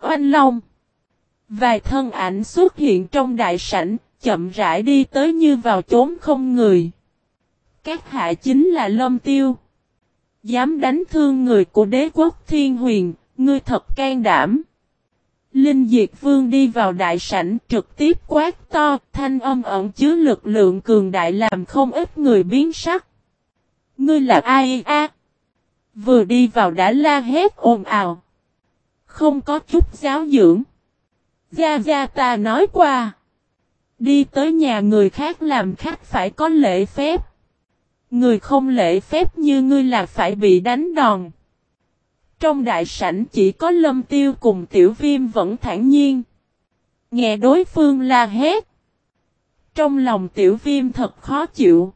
Oanh Long. Vài thân ảnh xuất hiện trong đại sảnh, chậm rãi đi tới như vào chốn không người. Các hạ chính là Lâm Tiêu. Dám đánh thương người của đế quốc thiên huyền, ngươi thật can đảm. Linh Diệt Vương đi vào đại sảnh trực tiếp quát to, thanh âm ẩn chứa lực lượng cường đại làm không ít người biến sắc. Ngươi là ai a? Vừa đi vào đã la hét ồn ào. Không có chút giáo dưỡng. Gia Gia ta nói qua. Đi tới nhà người khác làm khách phải có lễ phép. Người không lễ phép như ngươi là phải bị đánh đòn. Trong đại sảnh chỉ có lâm tiêu cùng tiểu viêm vẫn thản nhiên. Nghe đối phương la hét. Trong lòng tiểu viêm thật khó chịu.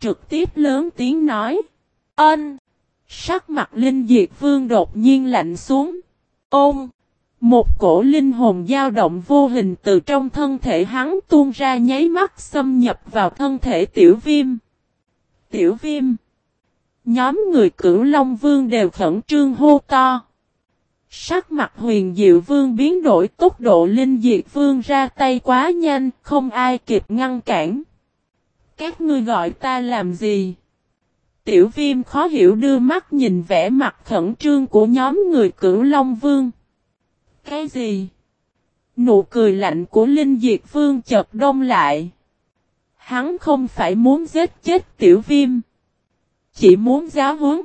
Trực tiếp lớn tiếng nói. Ân. Sắc mặt Linh Diệt Vương đột nhiên lạnh xuống. Ôm. Một cổ linh hồn dao động vô hình từ trong thân thể hắn tuôn ra nháy mắt xâm nhập vào thân thể tiểu viêm. Tiểu viêm. Nhóm người cửu Long Vương đều khẩn trương hô to. Sắc mặt huyền diệu vương biến đổi tốc độ linh diệt vương ra tay quá nhanh, không ai kịp ngăn cản. Các ngươi gọi ta làm gì? Tiểu viêm khó hiểu đưa mắt nhìn vẻ mặt khẩn trương của nhóm người cửu Long Vương. Cái gì? Nụ cười lạnh của Linh Diệt Vương chợt đông lại. Hắn không phải muốn giết chết tiểu viêm. Chỉ muốn giáo huấn.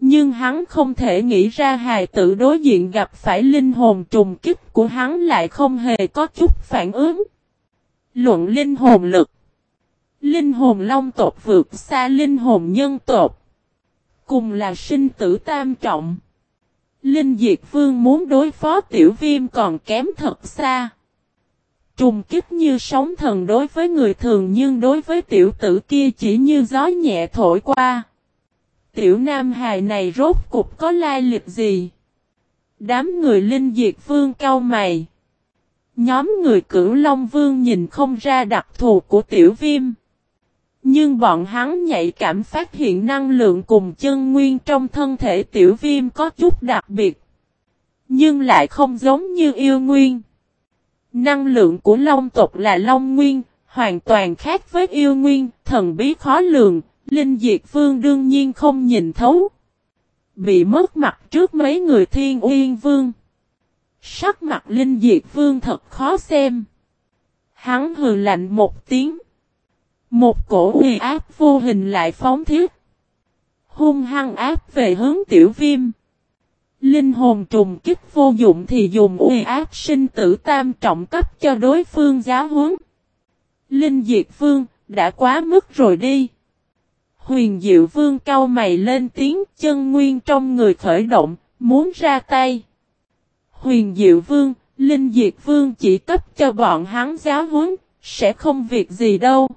Nhưng hắn không thể nghĩ ra hài tử đối diện gặp phải linh hồn trùng kích của hắn lại không hề có chút phản ứng. Luận linh hồn lực. Linh hồn long tộc vượt xa linh hồn nhân tộc. Cùng là sinh tử tam trọng. Linh Diệt Vương muốn đối phó tiểu viêm còn kém thật xa. Trùng kích như sóng thần đối với người thường nhưng đối với tiểu tử kia chỉ như gió nhẹ thổi qua. Tiểu Nam Hài này rốt cục có lai lịch gì? Đám người Linh Diệt Vương cao mày. Nhóm người cửu Long Vương nhìn không ra đặc thù của tiểu viêm. Nhưng bọn hắn nhạy cảm phát hiện năng lượng cùng chân nguyên trong thân thể tiểu viêm có chút đặc biệt. Nhưng lại không giống như yêu nguyên. Năng lượng của long tộc là long nguyên, hoàn toàn khác với yêu nguyên, thần bí khó lường, linh diệt vương đương nhiên không nhìn thấu. Bị mất mặt trước mấy người thiên uyên vương. Sắc mặt linh diệt vương thật khó xem. Hắn hừ lạnh một tiếng. Một cổ uy áp vô hình lại phóng thiết. Hung hăng áp về hướng tiểu viêm. Linh hồn trùng kích vô dụng thì dùng uy áp sinh tử tam trọng cấp cho đối phương giáo huấn. Linh diệt vương, đã quá mức rồi đi. Huyền diệu vương cau mày lên tiếng chân nguyên trong người khởi động, muốn ra tay. Huyền diệu vương, linh diệt vương chỉ cấp cho bọn hắn giáo huấn, sẽ không việc gì đâu.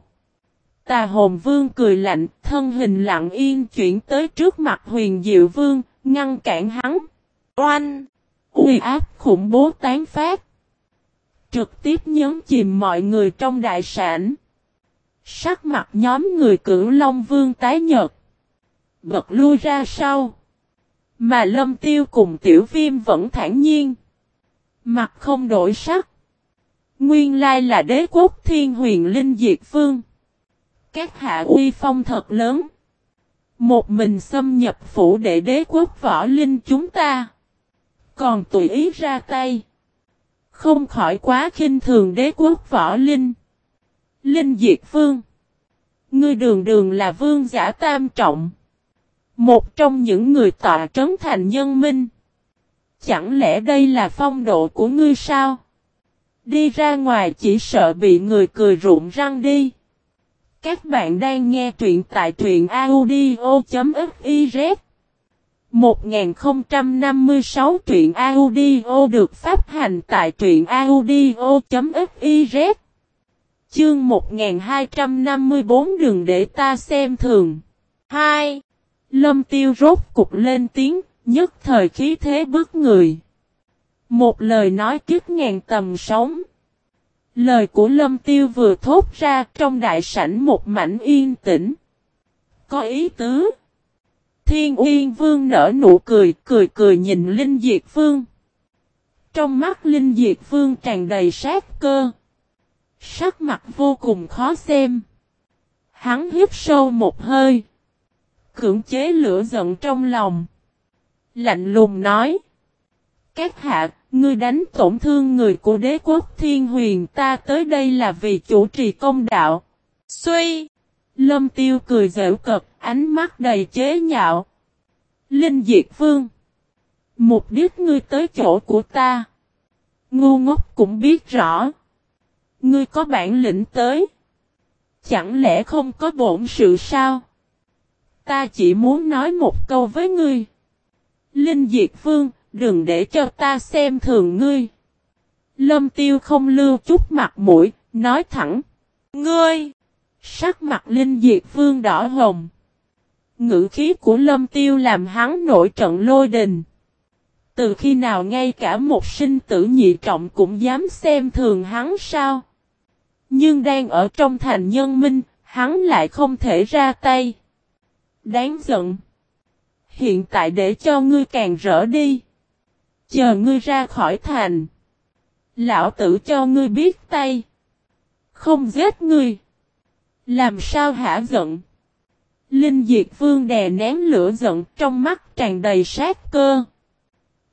Tà hồn vương cười lạnh, thân hình lặng yên chuyển tới trước mặt huyền diệu vương, ngăn cản hắn. Oanh! Uy áp khủng bố tán phát. Trực tiếp nhấn chìm mọi người trong đại sản. Sắc mặt nhóm người cửu Long Vương tái nhật. Bật lui ra sau. Mà lâm tiêu cùng tiểu viêm vẫn thản nhiên. Mặt không đổi sắc. Nguyên lai là đế quốc thiên huyền linh diệt vương. Các hạ uy phong thật lớn. Một mình xâm nhập phủ đệ đế quốc võ linh chúng ta. Còn tùy ý ra tay. Không khỏi quá khinh thường đế quốc võ linh. Linh diệt vương. Ngươi đường đường là vương giả tam trọng. Một trong những người tọa trấn thành nhân minh. Chẳng lẽ đây là phong độ của ngươi sao? Đi ra ngoài chỉ sợ bị người cười rụng răng đi. Các bạn đang nghe truyện tại truyện audio.fiz 1056 truyện audio được phát hành tại truyện audio.fiz Chương 1254 đừng để ta xem thường 2. Lâm tiêu rốt cục lên tiếng, nhất thời khí thế bức người. Một lời nói kiếp ngàn tầm sóng. Lời của Lâm Tiêu vừa thốt ra trong đại sảnh một mảnh yên tĩnh. Có ý tứ. Thiên Uyên Vương nở nụ cười, cười cười nhìn Linh Diệt Vương. Trong mắt Linh Diệt Vương tràn đầy sát cơ. Sắc mặt vô cùng khó xem. Hắn hít sâu một hơi. Cưỡng chế lửa giận trong lòng. Lạnh lùng nói. Các hạ, ngươi đánh tổn thương người của đế quốc thiên huyền ta tới đây là vì chủ trì công đạo. Suy! Lâm tiêu cười dễu cợt ánh mắt đầy chế nhạo. Linh Diệt Vương! Mục đích ngươi tới chỗ của ta. Ngu ngốc cũng biết rõ. Ngươi có bản lĩnh tới. Chẳng lẽ không có bổn sự sao? Ta chỉ muốn nói một câu với ngươi. Linh Diệt Vương, đừng để cho ta xem thường ngươi. Lâm Tiêu không lưu chút mặt mũi, nói thẳng. Ngươi! Sắc mặt Linh Diệt Vương đỏ hồng. Ngữ khí của Lâm Tiêu làm hắn nổi trận lôi đình. Từ khi nào ngay cả một sinh tử nhị trọng cũng dám xem thường hắn sao? Nhưng đang ở trong thành nhân minh, hắn lại không thể ra tay. Đáng giận. Hiện tại để cho ngươi càng rỡ đi. Chờ ngươi ra khỏi thành. Lão tử cho ngươi biết tay. Không giết ngươi. Làm sao hả giận? Linh Diệt Vương đè nén lửa giận trong mắt tràn đầy sát cơ.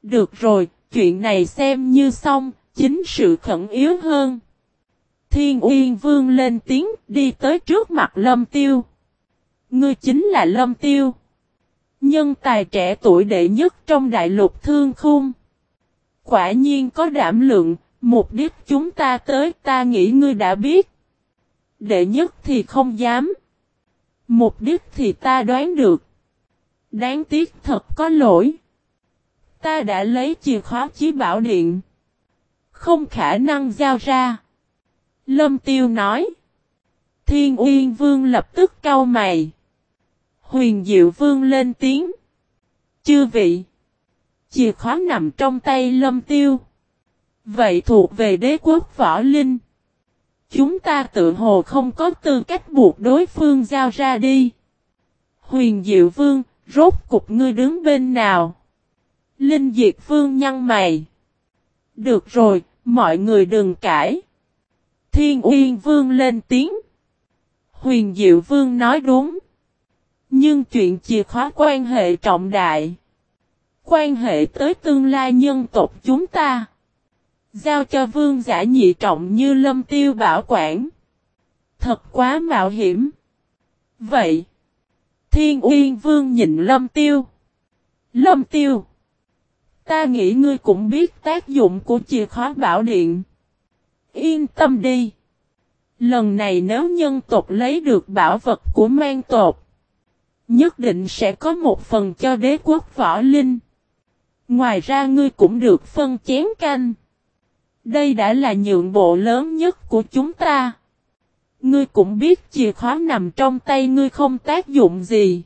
Được rồi, chuyện này xem như xong, chính sự khẩn yếu hơn. Thiên Uyên Vương lên tiếng đi tới trước mặt Lâm Tiêu. Ngươi chính là Lâm Tiêu. Nhân tài trẻ tuổi đệ nhất trong đại lục thương khung. Quả nhiên có đảm lượng, mục đích chúng ta tới ta nghĩ ngươi đã biết. Đệ nhất thì không dám. Mục đích thì ta đoán được. Đáng tiếc thật có lỗi. Ta đã lấy chìa khóa chí bảo điện. Không khả năng giao ra. Lâm Tiêu nói. Thiên Uyên Vương lập tức cau mày. Huyền Diệu Vương lên tiếng. Chư vị. Chìa khóa nằm trong tay Lâm Tiêu. Vậy thuộc về đế quốc võ linh. Chúng ta tự hồ không có tư cách buộc đối phương giao ra đi. Huyền Diệu Vương, rốt cục ngươi đứng bên nào? Linh Diệt Vương nhăn mày. Được rồi, mọi người đừng cãi. Thiên Uyên Vương lên tiếng. Huyền Diệu Vương nói đúng. Nhưng chuyện chìa khóa quan hệ trọng đại. Quan hệ tới tương lai nhân tộc chúng ta. Giao cho vương giả nhị trọng như lâm tiêu bảo quản. Thật quá mạo hiểm. Vậy. Thiên Uyên Vương nhìn lâm tiêu. Lâm tiêu. Ta nghĩ ngươi cũng biết tác dụng của chìa khóa bảo điện. Yên tâm đi. Lần này nếu nhân tộc lấy được bảo vật của mang tộc. Nhất định sẽ có một phần cho đế quốc võ linh. Ngoài ra ngươi cũng được phân chén canh. Đây đã là nhượng bộ lớn nhất của chúng ta. Ngươi cũng biết chìa khóa nằm trong tay ngươi không tác dụng gì.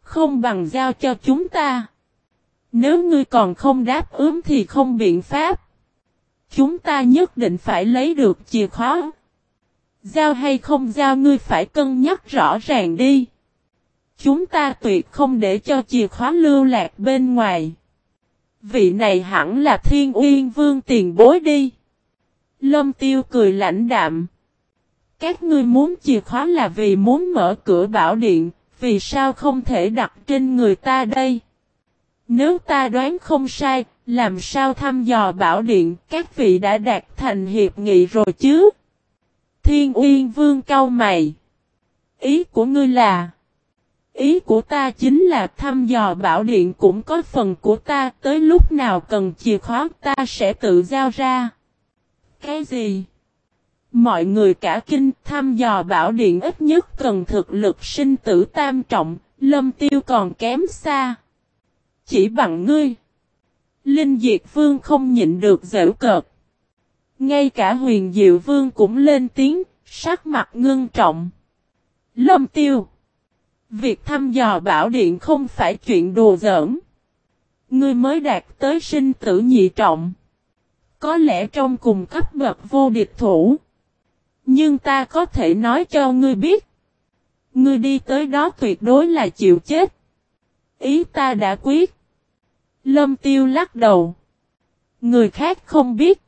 Không bằng giao cho chúng ta. Nếu ngươi còn không đáp ứng thì không biện pháp. Chúng ta nhất định phải lấy được chìa khóa. Giao hay không giao ngươi phải cân nhắc rõ ràng đi. Chúng ta tuyệt không để cho chìa khóa lưu lạc bên ngoài. Vị này hẳn là thiên uyên vương tiền bối đi. Lâm tiêu cười lãnh đạm. Các ngươi muốn chìa khóa là vì muốn mở cửa bảo điện, vì sao không thể đặt trên người ta đây? Nếu ta đoán không sai, làm sao thăm dò bảo điện, các vị đã đạt thành hiệp nghị rồi chứ? Thiên Uyên Vương cau mày. Ý của ngươi là Ý của ta chính là thăm dò bảo điện cũng có phần của ta, tới lúc nào cần chìa khóa ta sẽ tự giao ra. Cái gì? Mọi người cả kinh thăm dò bảo điện ít nhất cần thực lực sinh tử tam trọng, lâm tiêu còn kém xa. Chỉ bằng ngươi. Linh Diệt Vương không nhịn được dễu cợt. Ngay cả huyền Diệu Vương cũng lên tiếng, sắc mặt ngưng trọng. Lâm tiêu. Việc thăm dò bảo điện không phải chuyện đùa giỡn. Ngươi mới đạt tới sinh tử nhị trọng. Có lẽ trong cùng cấp bậc vô địch thủ. Nhưng ta có thể nói cho ngươi biết. Ngươi đi tới đó tuyệt đối là chịu chết. Ý ta đã quyết. Lâm tiêu lắc đầu. Người khác không biết.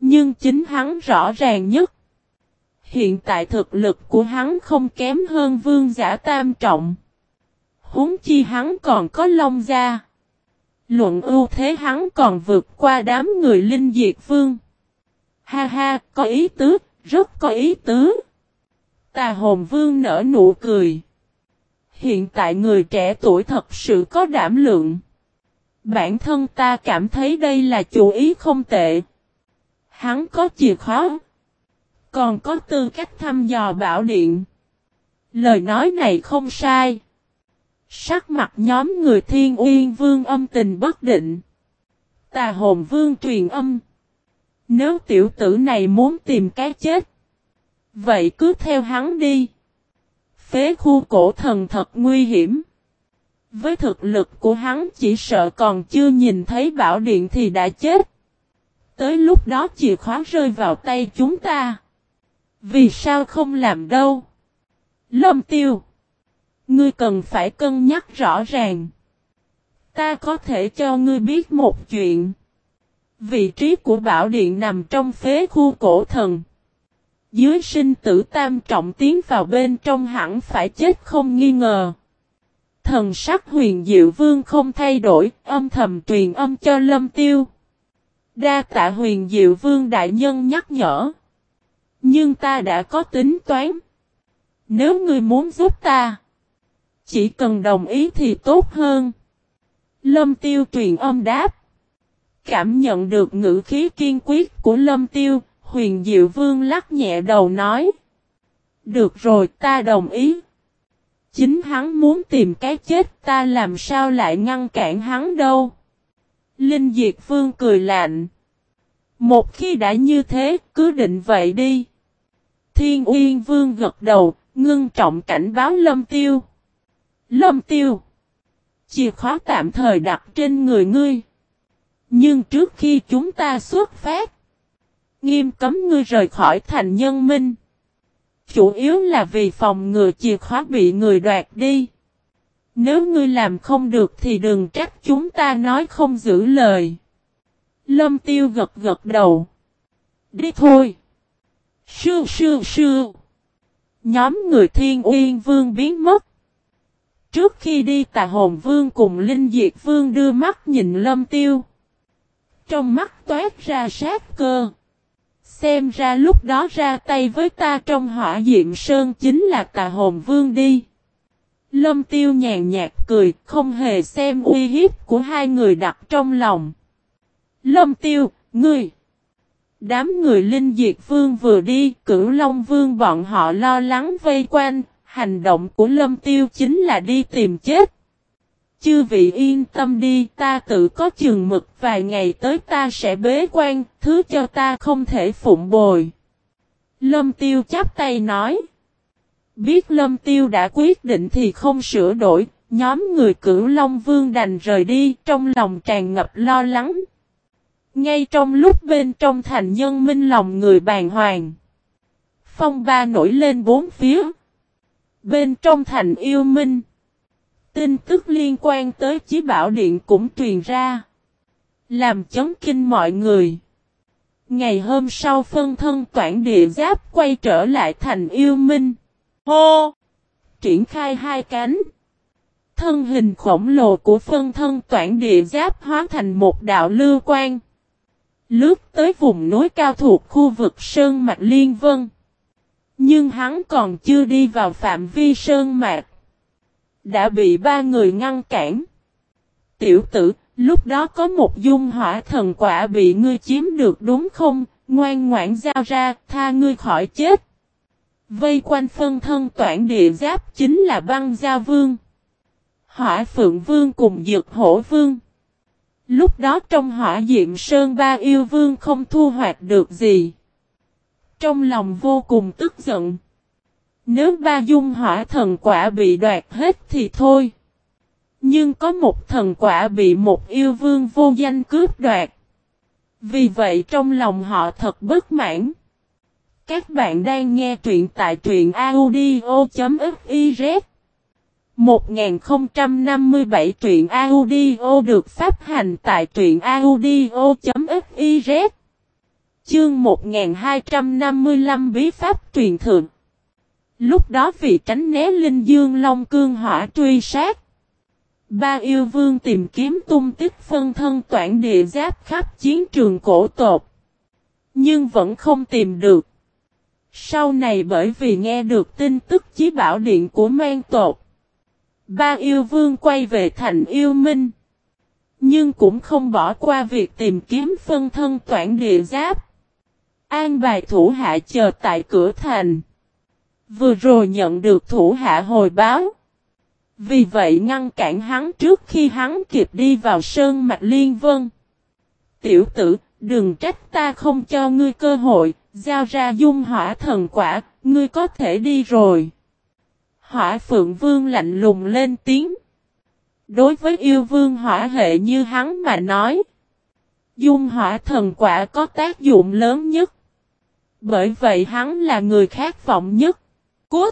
Nhưng chính hắn rõ ràng nhất. Hiện tại thực lực của hắn không kém hơn vương giả tam trọng. Huống chi hắn còn có long gia. Luận ưu thế hắn còn vượt qua đám người linh diệt vương. Ha ha, có ý tứ, rất có ý tứ. Tà hồn vương nở nụ cười. Hiện tại người trẻ tuổi thật sự có đảm lượng. Bản thân ta cảm thấy đây là chủ ý không tệ. Hắn có chìa khóa. Còn có tư cách thăm dò bảo điện. Lời nói này không sai. Sắc mặt nhóm người thiên uyên vương âm tình bất định. Tà hồn vương truyền âm. Nếu tiểu tử này muốn tìm cái chết. Vậy cứ theo hắn đi. Phế khu cổ thần thật nguy hiểm. Với thực lực của hắn chỉ sợ còn chưa nhìn thấy bảo điện thì đã chết. Tới lúc đó chìa khóa rơi vào tay chúng ta. Vì sao không làm đâu? Lâm tiêu. Ngươi cần phải cân nhắc rõ ràng. Ta có thể cho ngươi biết một chuyện. Vị trí của bảo điện nằm trong phế khu cổ thần. Dưới sinh tử tam trọng tiến vào bên trong hẳn phải chết không nghi ngờ. Thần sắc huyền diệu vương không thay đổi, âm thầm truyền âm cho lâm tiêu. Đa tạ huyền diệu vương đại nhân nhắc nhở. Nhưng ta đã có tính toán. Nếu ngươi muốn giúp ta, chỉ cần đồng ý thì tốt hơn. Lâm tiêu truyền âm đáp. Cảm nhận được ngữ khí kiên quyết của lâm tiêu, huyền diệu vương lắc nhẹ đầu nói. Được rồi ta đồng ý. Chính hắn muốn tìm cái chết ta làm sao lại ngăn cản hắn đâu. Linh Diệt Vương cười lạnh. Một khi đã như thế, cứ định vậy đi. Thiên Uyên Vương gật đầu, ngưng trọng cảnh báo Lâm Tiêu. Lâm Tiêu. Chìa khóa tạm thời đặt trên người ngươi. Nhưng trước khi chúng ta xuất phát, nghiêm cấm ngươi rời khỏi thành nhân minh. Chủ yếu là vì phòng ngừa chìa khóa bị người đoạt đi. Nếu ngươi làm không được thì đừng trách chúng ta nói không giữ lời. Lâm tiêu gật gật đầu. Đi thôi. Sư sư sư. Nhóm người thiên uyên vương biến mất. Trước khi đi tà hồn vương cùng linh diệt vương đưa mắt nhìn lâm tiêu. Trong mắt toát ra sát cơ. Xem ra lúc đó ra tay với ta trong hỏa diệm sơn chính là tà hồn vương đi. Lâm tiêu nhàn nhạt cười, không hề xem uy hiếp của hai người đặt trong lòng. Lâm tiêu, ngươi! Đám người linh diệt vương vừa đi, cửu long vương bọn họ lo lắng vây quanh, hành động của lâm tiêu chính là đi tìm chết. Chư vị yên tâm đi, ta tự có chừng mực vài ngày tới ta sẽ bế quan, thứ cho ta không thể phụng bồi. Lâm tiêu chắp tay nói. Biết lâm tiêu đã quyết định thì không sửa đổi, nhóm người cửu Long Vương đành rời đi, trong lòng tràn ngập lo lắng. Ngay trong lúc bên trong thành nhân minh lòng người bàn hoàng. Phong ba nổi lên bốn phía. Bên trong thành yêu minh. Tin tức liên quan tới chí bảo điện cũng truyền ra. Làm chấn kinh mọi người. Ngày hôm sau phân thân toản địa giáp quay trở lại thành yêu minh. Hô! Triển khai hai cánh. Thân hình khổng lồ của phân thân toản địa giáp hóa thành một đạo lưu quan. Lướt tới vùng núi cao thuộc khu vực Sơn Mạch Liên Vân. Nhưng hắn còn chưa đi vào phạm vi Sơn Mạch đã bị ba người ngăn cản. Tiểu tử, lúc đó có một dung hỏa thần quả bị ngươi chiếm được đúng không? Ngoan ngoãn giao ra, tha ngươi khỏi chết. Vây quanh phân thân toản địa giáp chính là băng gia vương. Hỏa phượng vương cùng dược hổ vương. Lúc đó trong hỏa diệm sơn ba yêu vương không thu hoạch được gì. Trong lòng vô cùng tức giận. Nếu ba dung hỏa thần quả bị đoạt hết thì thôi. Nhưng có một thần quả bị một yêu vương vô danh cướp đoạt. Vì vậy trong lòng họ thật bất mãn. Các bạn đang nghe truyện tại truyện audio.fif 1057 truyện audio được phát hành tại truyện audio.fiz Chương 1255 Bí pháp truyền thượng Lúc đó vì tránh né Linh Dương Long Cương hỏa truy sát. Ba yêu vương tìm kiếm tung tích phân thân toản địa giáp khắp chiến trường cổ tột. Nhưng vẫn không tìm được. Sau này bởi vì nghe được tin tức chí bảo điện của mang tột. Ba yêu vương quay về thành yêu minh. Nhưng cũng không bỏ qua việc tìm kiếm phân thân toản địa giáp. An bài thủ hạ chờ tại cửa thành. Vừa rồi nhận được thủ hạ hồi báo. Vì vậy ngăn cản hắn trước khi hắn kịp đi vào sơn mạch liên vân. Tiểu tử, đừng trách ta không cho ngươi cơ hội, giao ra dung hỏa thần quả, ngươi có thể đi rồi. Hỏa phượng vương lạnh lùng lên tiếng. Đối với yêu vương hỏa hệ như hắn mà nói. Dung hỏa thần quả có tác dụng lớn nhất. Bởi vậy hắn là người khát vọng nhất. Cốt.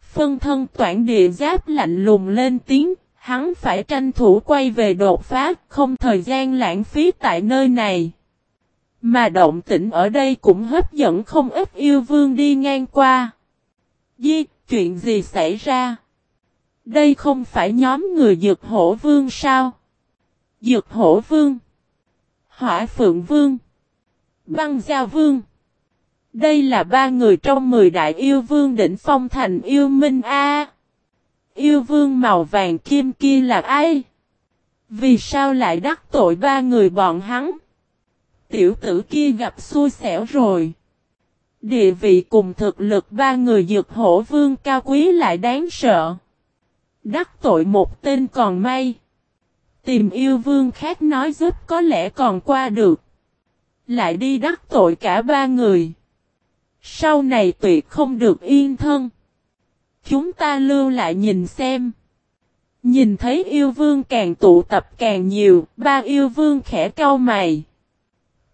Phân thân toản địa giáp lạnh lùng lên tiếng. Hắn phải tranh thủ quay về đột phá, không thời gian lãng phí tại nơi này. Mà động tĩnh ở đây cũng hấp dẫn không ít yêu vương đi ngang qua. Di, chuyện gì xảy ra? Đây không phải nhóm người dược hổ vương sao? Dược hổ vương. Hỏa phượng vương. Băng gia vương. Đây là ba người trong mười đại yêu vương đỉnh phong thành yêu minh A. Yêu vương màu vàng kim kia là ai? Vì sao lại đắc tội ba người bọn hắn? Tiểu tử kia gặp xui xẻo rồi. Địa vị cùng thực lực ba người dược hổ vương cao quý lại đáng sợ. Đắc tội một tên còn may. Tìm yêu vương khác nói giúp có lẽ còn qua được. Lại đi đắc tội cả ba người. Sau này tuyệt không được yên thân. Chúng ta lưu lại nhìn xem. Nhìn thấy yêu vương càng tụ tập càng nhiều, ba yêu vương khẽ cau mày.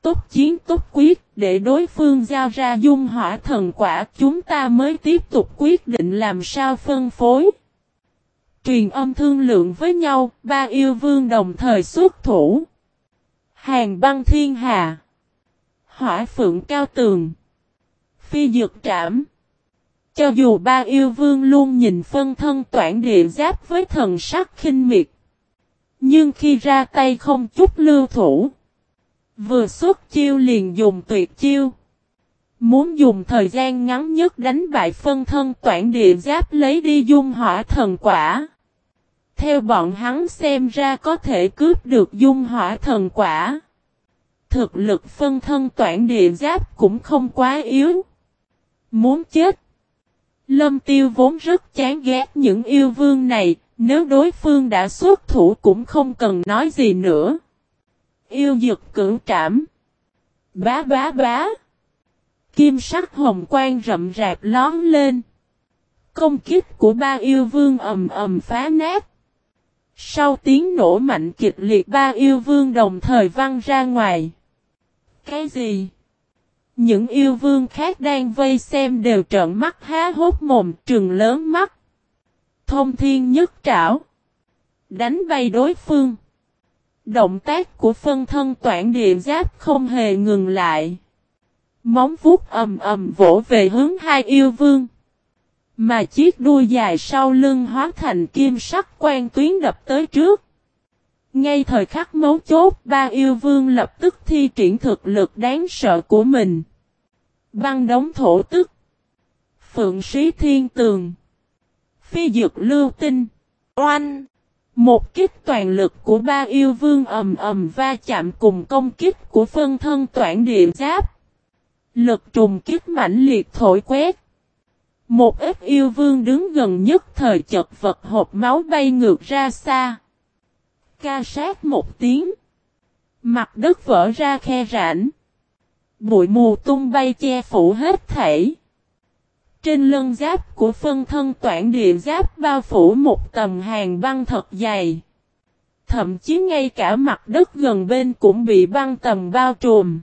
Tốt chiến tốt quyết, để đối phương giao ra dung hỏa thần quả, chúng ta mới tiếp tục quyết định làm sao phân phối. Truyền âm thương lượng với nhau, ba yêu vương đồng thời xuất thủ. Hàng băng thiên hà. Hỏa phượng cao tường. Phi dược trảm. Cho dù ba yêu vương luôn nhìn phân thân toản địa giáp với thần sắc khinh miệt. Nhưng khi ra tay không chút lưu thủ. Vừa xuất chiêu liền dùng tuyệt chiêu. Muốn dùng thời gian ngắn nhất đánh bại phân thân toản địa giáp lấy đi dung hỏa thần quả. Theo bọn hắn xem ra có thể cướp được dung hỏa thần quả. Thực lực phân thân toản địa giáp cũng không quá yếu. Muốn chết. Lâm tiêu vốn rất chán ghét những yêu vương này, nếu đối phương đã xuất thủ cũng không cần nói gì nữa. Yêu dực cưỡng trảm. Bá bá bá. Kim sắc hồng quang rậm rạp lón lên. Công kích của ba yêu vương ầm ầm phá nát. Sau tiếng nổ mạnh kịch liệt, ba yêu vương đồng thời văng ra ngoài. Cái gì? Những yêu vương khác đang vây xem đều trợn mắt há hốt mồm, trừng lớn mắt. Thông thiên nhất trảo. Đánh bay đối phương. Động tác của phân thân toản địa giáp không hề ngừng lại. Móng vuốt ầm ầm vỗ về hướng hai yêu vương. Mà chiếc đuôi dài sau lưng hóa thành kim sắc quan tuyến đập tới trước. Ngay thời khắc mấu chốt, ba yêu vương lập tức thi triển thực lực đáng sợ của mình. Băng đóng thổ tức. Phượng sĩ thiên tường. Phi dược lưu tinh. Oanh. Một kích toàn lực của ba yêu vương ầm ầm va chạm cùng công kích của phân thân toản địa giáp. Lực trùng kích mãnh liệt thổi quét. Một ít yêu vương đứng gần nhất thời chật vật hộp máu bay ngược ra xa. Ca sát một tiếng. Mặt đất vỡ ra khe rãnh. Bụi mù tung bay che phủ hết thảy. Trên lân giáp của phân thân toản địa giáp bao phủ một tầm hàng băng thật dày. Thậm chí ngay cả mặt đất gần bên cũng bị băng tầm bao trùm.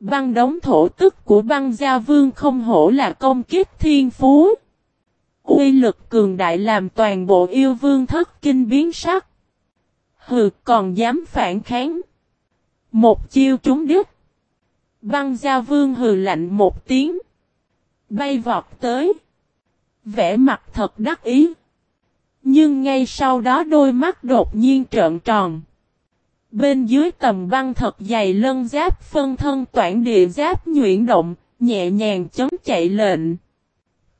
Băng đóng thổ tức của băng gia vương không hổ là công kiếp thiên phú. Uy lực cường đại làm toàn bộ yêu vương thất kinh biến sắc. Hừ, còn dám phản kháng. Một chiêu trúng đứt. Băng gia vương hừ lạnh một tiếng. Bay vọt tới. Vẽ mặt thật đắc ý. Nhưng ngay sau đó đôi mắt đột nhiên trợn tròn. Bên dưới tầm băng thật dày lân giáp phân thân toản địa giáp nhuyễn động, nhẹ nhàng chống chạy lệnh.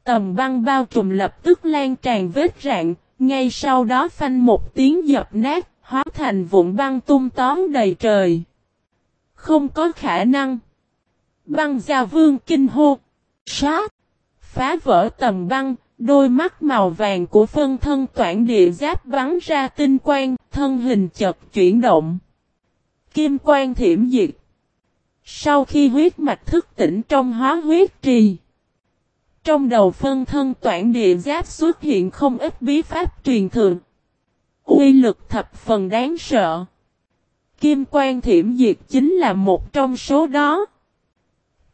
Tầm băng bao trùm lập tức lan tràn vết rạn, ngay sau đó phanh một tiếng dập nát, hóa thành vụn băng tung tóm đầy trời. Không có khả năng. Băng gia vương kinh hô. Sát. Phá vỡ tầm băng, Đôi mắt màu vàng của phân thân toản địa giáp bắn ra tinh quang, thân hình chật chuyển động. Kim quang thiểm diệt. Sau khi huyết mạch thức tỉnh trong hóa huyết trì. Trong đầu phân thân toản địa giáp xuất hiện không ít bí pháp truyền thường. Uy lực thập phần đáng sợ. Kim quang thiểm diệt chính là một trong số đó.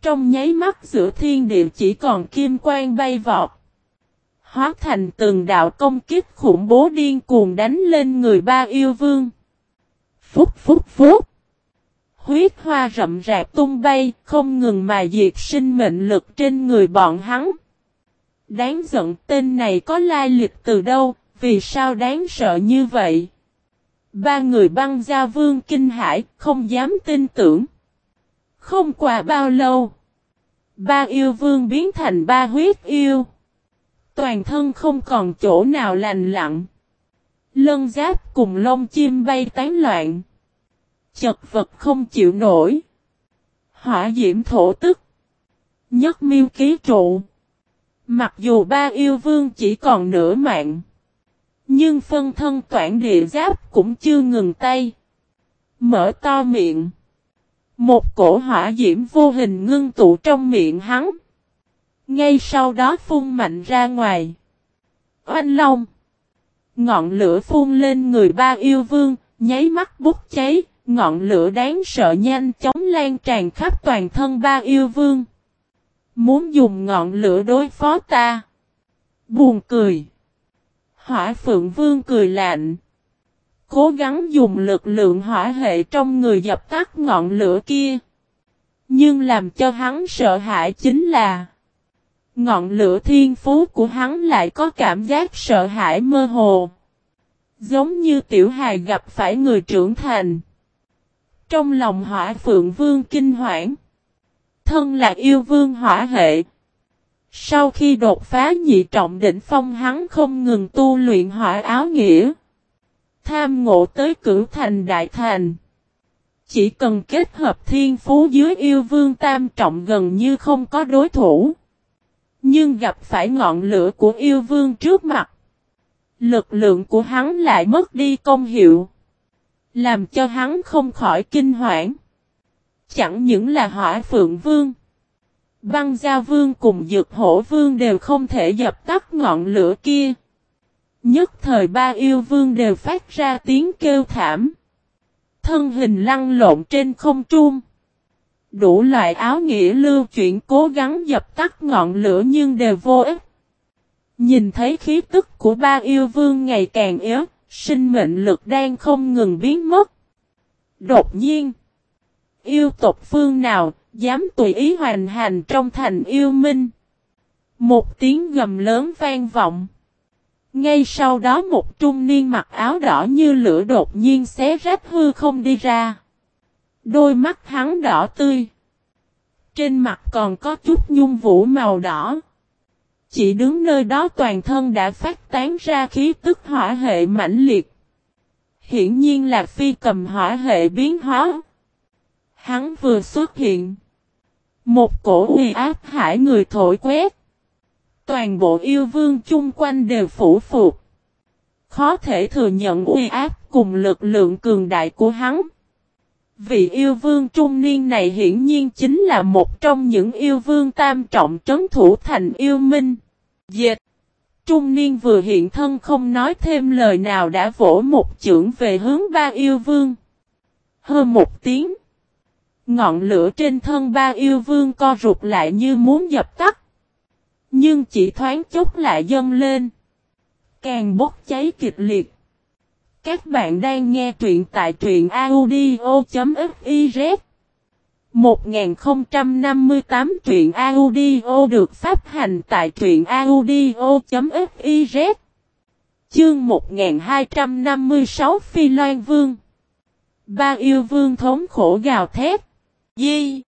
Trong nháy mắt giữa thiên địa chỉ còn kim quang bay vọt. Hóa thành từng đạo công kích khủng bố điên cuồng đánh lên người ba yêu vương. Phúc phúc phúc. Huyết hoa rậm rạp tung bay, không ngừng mà diệt sinh mệnh lực trên người bọn hắn. Đáng giận tên này có lai lịch từ đâu, vì sao đáng sợ như vậy? Ba người băng gia vương kinh hải, không dám tin tưởng. Không qua bao lâu, ba yêu vương biến thành ba huyết yêu. Toàn thân không còn chỗ nào lành lặng. Lân giáp cùng lông chim bay tán loạn. Chật vật không chịu nổi. Hỏa diễm thổ tức. Nhất miêu ký trụ. Mặc dù ba yêu vương chỉ còn nửa mạng. Nhưng phân thân toản địa giáp cũng chưa ngừng tay. Mở to miệng. Một cổ hỏa diễm vô hình ngưng tụ trong miệng hắn. Ngay sau đó phun mạnh ra ngoài. Oanh long. Ngọn lửa phun lên người ba yêu vương, nháy mắt bút cháy, ngọn lửa đáng sợ nhanh chóng lan tràn khắp toàn thân ba yêu vương. Muốn dùng ngọn lửa đối phó ta. Buồn cười. Hỏa phượng vương cười lạnh. Cố gắng dùng lực lượng hỏa hệ trong người dập tắt ngọn lửa kia. Nhưng làm cho hắn sợ hãi chính là, Ngọn lửa thiên phú của hắn lại có cảm giác sợ hãi mơ hồ. Giống như tiểu hài gặp phải người trưởng thành. Trong lòng hỏa phượng vương kinh hoảng. Thân là yêu vương hỏa hệ. Sau khi đột phá nhị trọng đỉnh phong hắn không ngừng tu luyện hỏa áo nghĩa. Tham ngộ tới cửu thành đại thành. Chỉ cần kết hợp thiên phú dưới yêu vương tam trọng gần như không có đối thủ. Nhưng gặp phải ngọn lửa của yêu vương trước mặt. Lực lượng của hắn lại mất đi công hiệu. Làm cho hắn không khỏi kinh hoảng. Chẳng những là hỏa phượng vương. Băng gia vương cùng dược hổ vương đều không thể dập tắt ngọn lửa kia. Nhất thời ba yêu vương đều phát ra tiếng kêu thảm. Thân hình lăn lộn trên không trung. Đủ loại áo nghĩa lưu chuyển cố gắng dập tắt ngọn lửa nhưng đều vô ích. Nhìn thấy khí tức của ba yêu vương ngày càng yếu, sinh mệnh lực đang không ngừng biến mất. Đột nhiên, yêu tộc phương nào dám tùy ý hoành hành trong thành yêu minh. Một tiếng gầm lớn vang vọng. Ngay sau đó một trung niên mặc áo đỏ như lửa đột nhiên xé rách hư không đi ra. Đôi mắt hắn đỏ tươi. Trên mặt còn có chút nhung vũ màu đỏ. Chỉ đứng nơi đó toàn thân đã phát tán ra khí tức hỏa hệ mãnh liệt. Hiển nhiên là phi cầm hỏa hệ biến hóa. Hắn vừa xuất hiện. Một cổ uy áp hải người thổi quét. Toàn bộ yêu vương chung quanh đều phủ phục. Khó thể thừa nhận uy áp cùng lực lượng cường đại của hắn. Vị yêu vương trung niên này hiển nhiên chính là một trong những yêu vương tam trọng trấn thủ thành yêu minh. Dệt. Trung niên vừa hiện thân không nói thêm lời nào đã vỗ một chưởng về hướng ba yêu vương. Hơn một tiếng. Ngọn lửa trên thân ba yêu vương co rụt lại như muốn dập tắt. Nhưng chỉ thoáng chốc lại dâng lên. Càng bốc cháy kịch liệt. Các bạn đang nghe truyện tại truyện audio.fiz 1058 truyện audio được phát hành tại truyện audio.fiz Chương 1256 Phi Loan Vương. Ba yêu vương thống khổ gào thét. Di.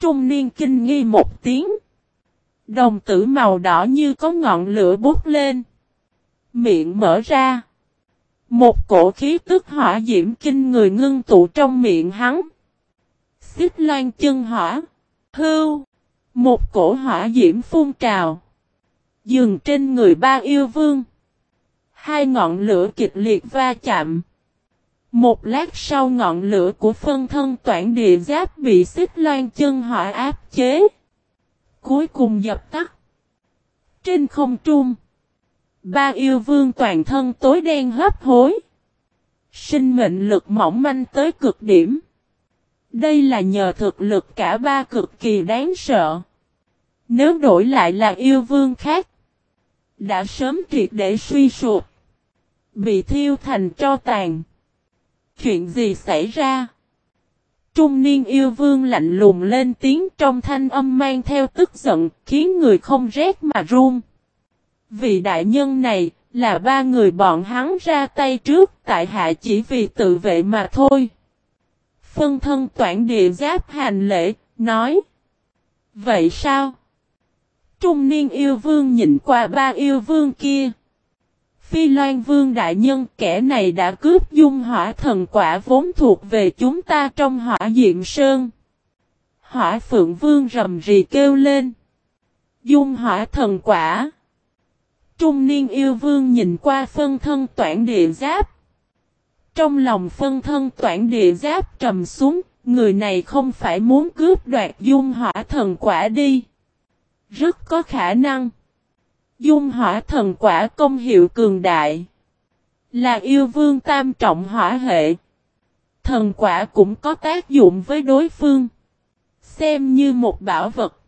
Trung niên kinh nghi một tiếng. Đồng tử màu đỏ như có ngọn lửa bút lên Miệng mở ra một cổ khí tức hỏa diễm kinh người ngưng tụ trong miệng hắn. Xích loan chân hỏa. Hưu. Một cổ hỏa diễm phun trào. Dừng trên người ba yêu vương. Hai ngọn lửa kịch liệt va chạm. Một lát sau ngọn lửa của phân thân toản địa giáp bị xích loan chân hỏa áp chế. Cuối cùng dập tắt. Trên không trung. Ba yêu vương toàn thân tối đen hấp hối. Sinh mệnh lực mỏng manh tới cực điểm. Đây là nhờ thực lực cả ba cực kỳ đáng sợ. Nếu đổi lại là yêu vương khác. Đã sớm triệt để suy sụp. Bị thiêu thành cho tàn. Chuyện gì xảy ra? Trung niên yêu vương lạnh lùng lên tiếng trong thanh âm mang theo tức giận, khiến người không rét mà run. Vị đại nhân này, là ba người bọn hắn ra tay trước, tại hạ chỉ vì tự vệ mà thôi. Phân thân toản địa giáp hành lễ, nói. Vậy sao? Trung niên yêu vương nhìn qua ba yêu vương kia. Phi Loan Vương Đại Nhân kẻ này đã cướp dung hỏa thần quả vốn thuộc về chúng ta trong hỏa diện sơn. Hỏa Phượng Vương rầm rì kêu lên. Dung hỏa thần quả. Trung niên yêu vương nhìn qua phân thân toản địa giáp. Trong lòng phân thân toản địa giáp trầm xuống, người này không phải muốn cướp đoạt dung hỏa thần quả đi. Rất có khả năng. Dung hỏa thần quả công hiệu cường đại. Là yêu vương tam trọng hỏa hệ. Thần quả cũng có tác dụng với đối phương. Xem như một bảo vật.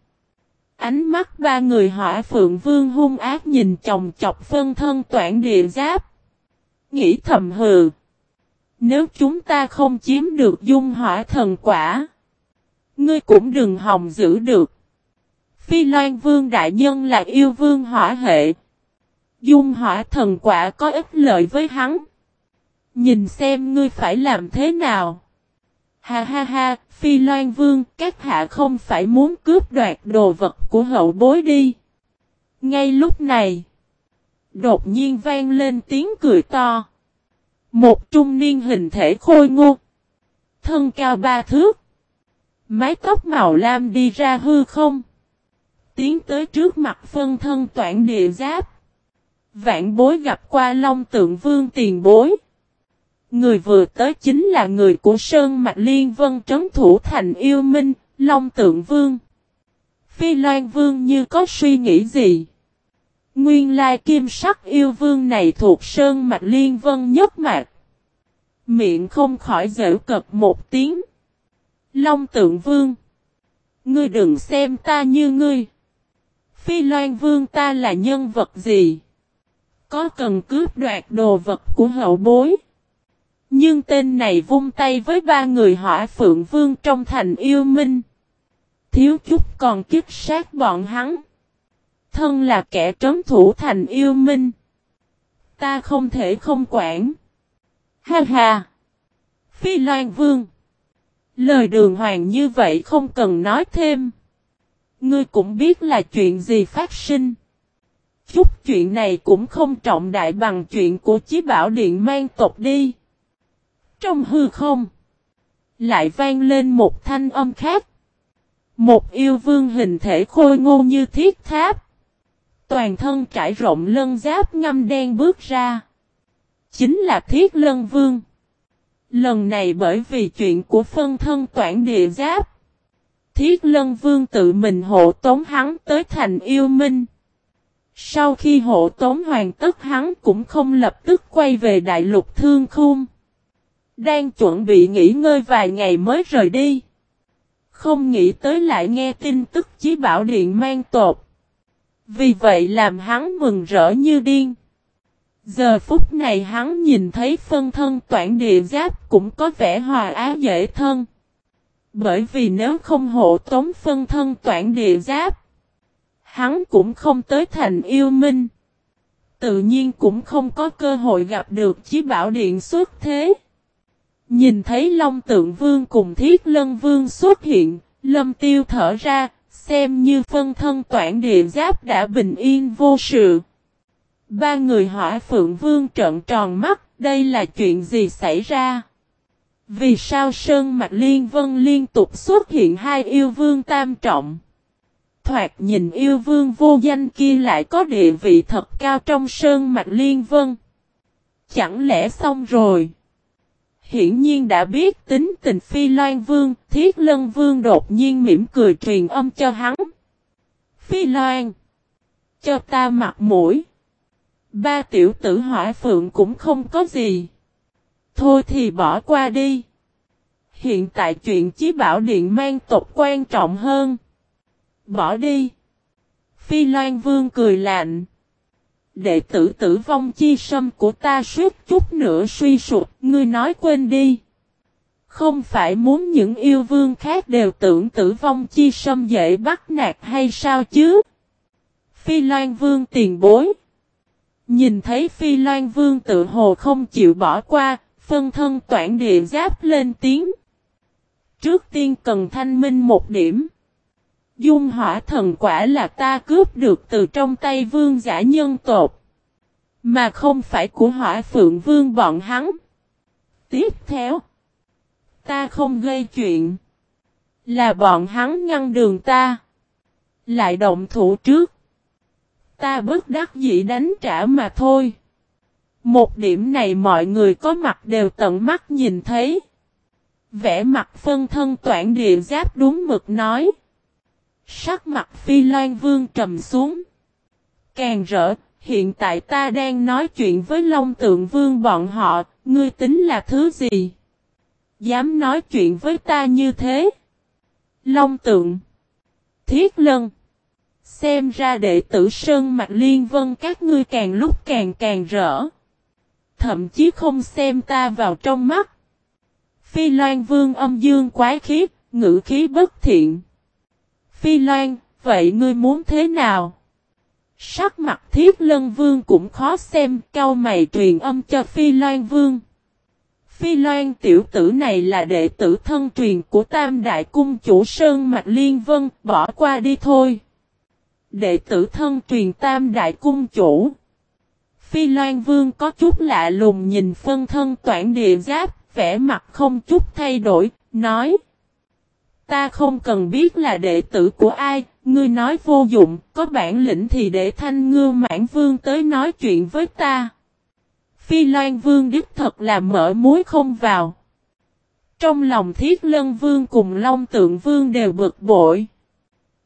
Ánh mắt ba người hỏa phượng vương hung ác nhìn chồng chọc phân thân toản địa giáp. Nghĩ thầm hừ. Nếu chúng ta không chiếm được dung hỏa thần quả. Ngươi cũng đừng hòng giữ được. Phi Loan Vương Đại Nhân là yêu vương hỏa hệ. Dung hỏa thần quả có ích lợi với hắn. Nhìn xem ngươi phải làm thế nào. Ha ha ha, Phi Loan Vương, các hạ không phải muốn cướp đoạt đồ vật của hậu bối đi. Ngay lúc này, đột nhiên vang lên tiếng cười to. Một trung niên hình thể khôi ngô, thân cao ba thước, mái tóc màu lam đi ra hư không tiến tới trước mặt phân thân toản địa giáp. Vạn bối gặp qua Long Tượng Vương tiền bối. Người vừa tới chính là người của Sơn Mạch Liên Vân trấn thủ thành yêu minh, Long Tượng Vương. Phi Loan Vương như có suy nghĩ gì? Nguyên lai kim sắc yêu vương này thuộc Sơn Mạch Liên Vân nhất mạch. Miệng không khỏi dễu cật một tiếng. Long Tượng Vương. Ngươi đừng xem ta như ngươi. Phi Loan Vương ta là nhân vật gì? Có cần cướp đoạt đồ vật của hậu bối? Nhưng tên này vung tay với ba người hỏa phượng vương trong thành yêu minh. Thiếu chút còn kiếp sát bọn hắn. Thân là kẻ trấn thủ thành yêu minh. Ta không thể không quản. Ha ha! Phi Loan Vương! Lời đường hoàng như vậy không cần nói thêm. Ngươi cũng biết là chuyện gì phát sinh. Chút chuyện này cũng không trọng đại bằng chuyện của chí bảo điện mang tộc đi. Trong hư không. Lại vang lên một thanh âm khác. Một yêu vương hình thể khôi ngô như thiết tháp. Toàn thân trải rộng lân giáp ngâm đen bước ra. Chính là thiết lân vương. Lần này bởi vì chuyện của phân thân toản địa giáp. Thiết Lân Vương tự mình hộ tống hắn tới thành yêu minh. Sau khi hộ tống hoàn tất, hắn cũng không lập tức quay về đại lục thương khung. Đang chuẩn bị nghỉ ngơi vài ngày mới rời đi. Không nghĩ tới lại nghe tin tức chí bảo điện mang tột. Vì vậy làm hắn mừng rỡ như điên. Giờ phút này hắn nhìn thấy phân thân toản địa giáp cũng có vẻ hòa á dễ thân. Bởi vì nếu không hộ tống phân thân toản địa giáp, hắn cũng không tới thành yêu minh. Tự nhiên cũng không có cơ hội gặp được chí bảo điện xuất thế. Nhìn thấy Long Tượng Vương cùng Thiết Lân Vương xuất hiện, Lâm Tiêu thở ra, xem như phân thân toản địa giáp đã bình yên vô sự. Ba người hỏi Phượng Vương trợn tròn mắt, đây là chuyện gì xảy ra? Vì sao Sơn Mạch Liên Vân liên tục xuất hiện hai yêu vương tam trọng? thoạt nhìn yêu vương vô danh kia lại có địa vị thật cao trong sơn mạch liên vân. Chẳng lẽ xong rồi? Hiển nhiên đã biết tính tình Phi Loan Vương, Thiết Lân Vương đột nhiên mỉm cười truyền âm cho hắn. Phi Loan! Cho ta mặt mũi. Ba tiểu tử hỏa phượng cũng không có gì. Thôi thì bỏ qua đi. Hiện tại chuyện chí bảo điện mang tộc quan trọng hơn. Bỏ đi. Phi Loan Vương cười lạnh. Đệ tử tử vong chi sâm của ta suốt chút nữa suy sụp, ngươi nói quên đi. Không phải muốn những yêu vương khác đều tưởng tử vong chi sâm dễ bắt nạt hay sao chứ? Phi Loan Vương tiền bối. Nhìn thấy Phi Loan Vương tự hồ không chịu bỏ qua, phân thân toản địa giáp lên tiếng. Trước tiên cần thanh minh một điểm. Dung hỏa thần quả là ta cướp được từ trong tay vương giả nhân tột. Mà không phải của hỏa phượng vương bọn hắn. Tiếp theo. Ta không gây chuyện. Là bọn hắn ngăn đường ta. Lại động thủ trước. Ta bất đắc dĩ đánh trả mà thôi. Một điểm này mọi người có mặt đều tận mắt nhìn thấy. Vẽ mặt phân thân toản địa giáp đúng mực nói. Sắc mặt phi loan vương trầm xuống. Càng rỡ, hiện tại ta đang nói chuyện với Long Tượng Vương bọn họ, ngươi tính là thứ gì? Dám nói chuyện với ta như thế? Long Tượng Thiết Lân Xem ra đệ tử Sơn Mạch Liên Vân các ngươi càng lúc càng càng rỡ. Thậm chí không xem ta vào trong mắt. Phi Loan Vương âm dương quái khí, ngữ khí bất thiện. Phi Loan, vậy ngươi muốn thế nào? Sắc mặt thiết lân vương cũng khó xem, cao mày truyền âm cho Phi Loan Vương. Phi Loan tiểu tử này là đệ tử thân truyền của Tam Đại Cung chủ Sơn Mạch Liên Vân, bỏ qua đi thôi. Đệ tử thân truyền Tam Đại Cung chủ. Phi Loan Vương có chút lạ lùng nhìn phân thân toản địa giáp, vẻ mặt không chút thay đổi, nói. Ta không cần biết là đệ tử của ai, ngươi nói vô dụng, có bản lĩnh thì để thanh ngư mãn vương tới nói chuyện với ta. Phi Loan Vương đích thật là mở muối không vào. Trong lòng Thiết Lân Vương cùng Long Tượng Vương đều bực bội.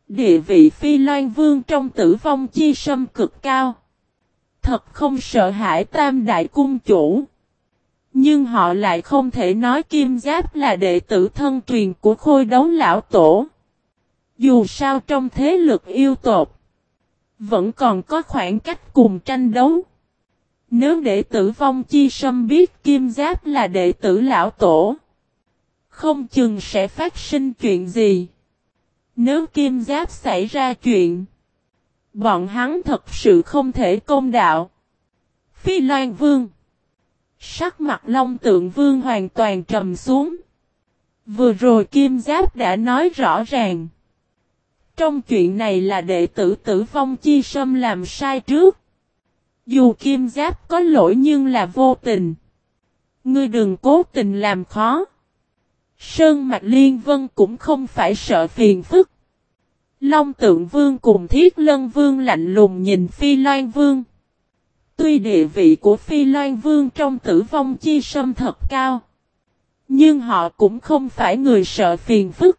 Địa vị Phi Loan Vương trong tử vong chi sâm cực cao. Thật không sợ hãi tam đại cung chủ. Nhưng họ lại không thể nói Kim Giáp là đệ tử thân truyền của khôi đấu lão tổ. Dù sao trong thế lực yêu tột, vẫn còn có khoảng cách cùng tranh đấu. Nếu đệ tử vong chi sâm biết Kim Giáp là đệ tử lão tổ, không chừng sẽ phát sinh chuyện gì. Nếu Kim Giáp xảy ra chuyện, bọn hắn thật sự không thể công đạo. Phi Loan Vương Sắc mặt Long Tượng Vương hoàn toàn trầm xuống. Vừa rồi Kim Giáp đã nói rõ ràng. Trong chuyện này là đệ tử tử vong chi sâm làm sai trước. Dù Kim Giáp có lỗi nhưng là vô tình. Ngươi đừng cố tình làm khó. Sơn Mạch Liên Vân cũng không phải sợ phiền phức. Long Tượng Vương cùng Thiết Lân Vương lạnh lùng nhìn Phi Loan Vương. Tuy địa vị của Phi Loan Vương trong tử vong chi sâm thật cao. Nhưng họ cũng không phải người sợ phiền phức.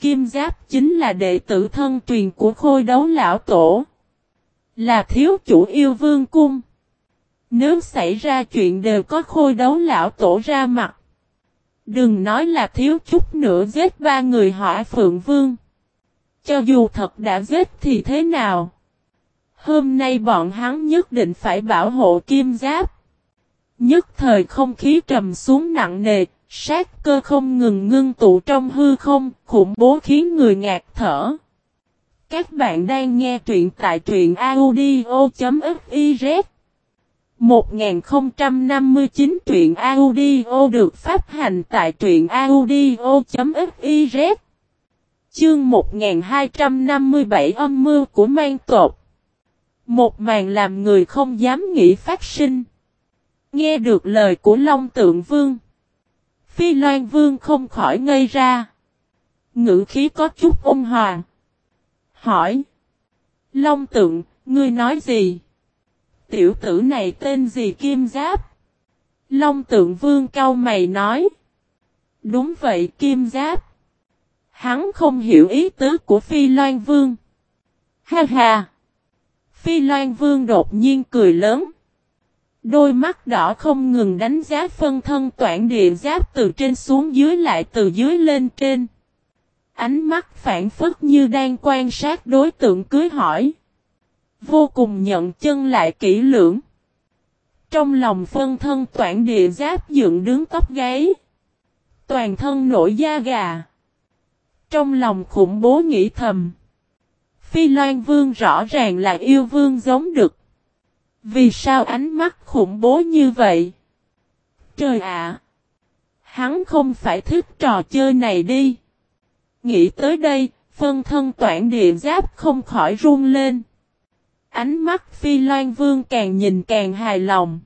Kim Giáp chính là đệ tử thân truyền của khôi đấu lão tổ. Là thiếu chủ yêu vương cung. Nếu xảy ra chuyện đều có khôi đấu lão tổ ra mặt. Đừng nói là thiếu chút nữa giết ba người hỏa phượng vương. Cho dù thật đã giết thì thế nào? Hôm nay bọn hắn nhất định phải bảo hộ kim giáp. Nhất thời không khí trầm xuống nặng nề, sát cơ không ngừng ngưng tụ trong hư không, khủng bố khiến người ngạt thở. Các bạn đang nghe truyện tại truyện audio.fiz 1059 truyện audio được phát hành tại truyện audio.fiz Chương 1257 âm mưu của mang tột một màn làm người không dám nghĩ phát sinh. Nghe được lời của Long Tượng Vương. Phi Loan Vương không khỏi ngây ra. Ngữ khí có chút ôn hòa. hỏi. Long tượng, ngươi nói gì? Tiểu tử này tên gì Kim Giáp? Long tượng vương cao mày nói. Đúng vậy Kim Giáp. Hắn không hiểu ý tứ của Phi Loan Vương. Ha ha! Phi Loan Vương đột nhiên cười lớn. Đôi mắt đỏ không ngừng đánh giá phân thân toản địa giáp từ trên xuống dưới lại từ dưới lên trên. Ánh mắt phản phất như đang quan sát đối tượng cưới hỏi. Vô cùng nhận chân lại kỹ lưỡng. Trong lòng phân thân toản địa giáp dựng đứng tóc gáy. Toàn thân nổi da gà. Trong lòng khủng bố nghĩ thầm. Phi Loan Vương rõ ràng là yêu vương giống được. Vì sao ánh mắt khủng bố như vậy? Trời ạ! hắn không phải thích trò chơi này đi. Nghĩ tới đây, phân thân toản địa giáp không khỏi run lên. Ánh mắt Phi Loan Vương càng nhìn càng hài lòng.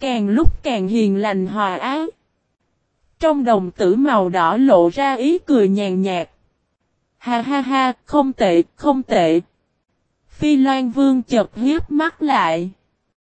Càng lúc càng hiền lành hòa ác. Trong đồng tử màu đỏ lộ ra ý cười nhàn nhạt. Ha ha ha, không tệ, không tệ. Phi Loan Vương chợt hiếp mắt lại.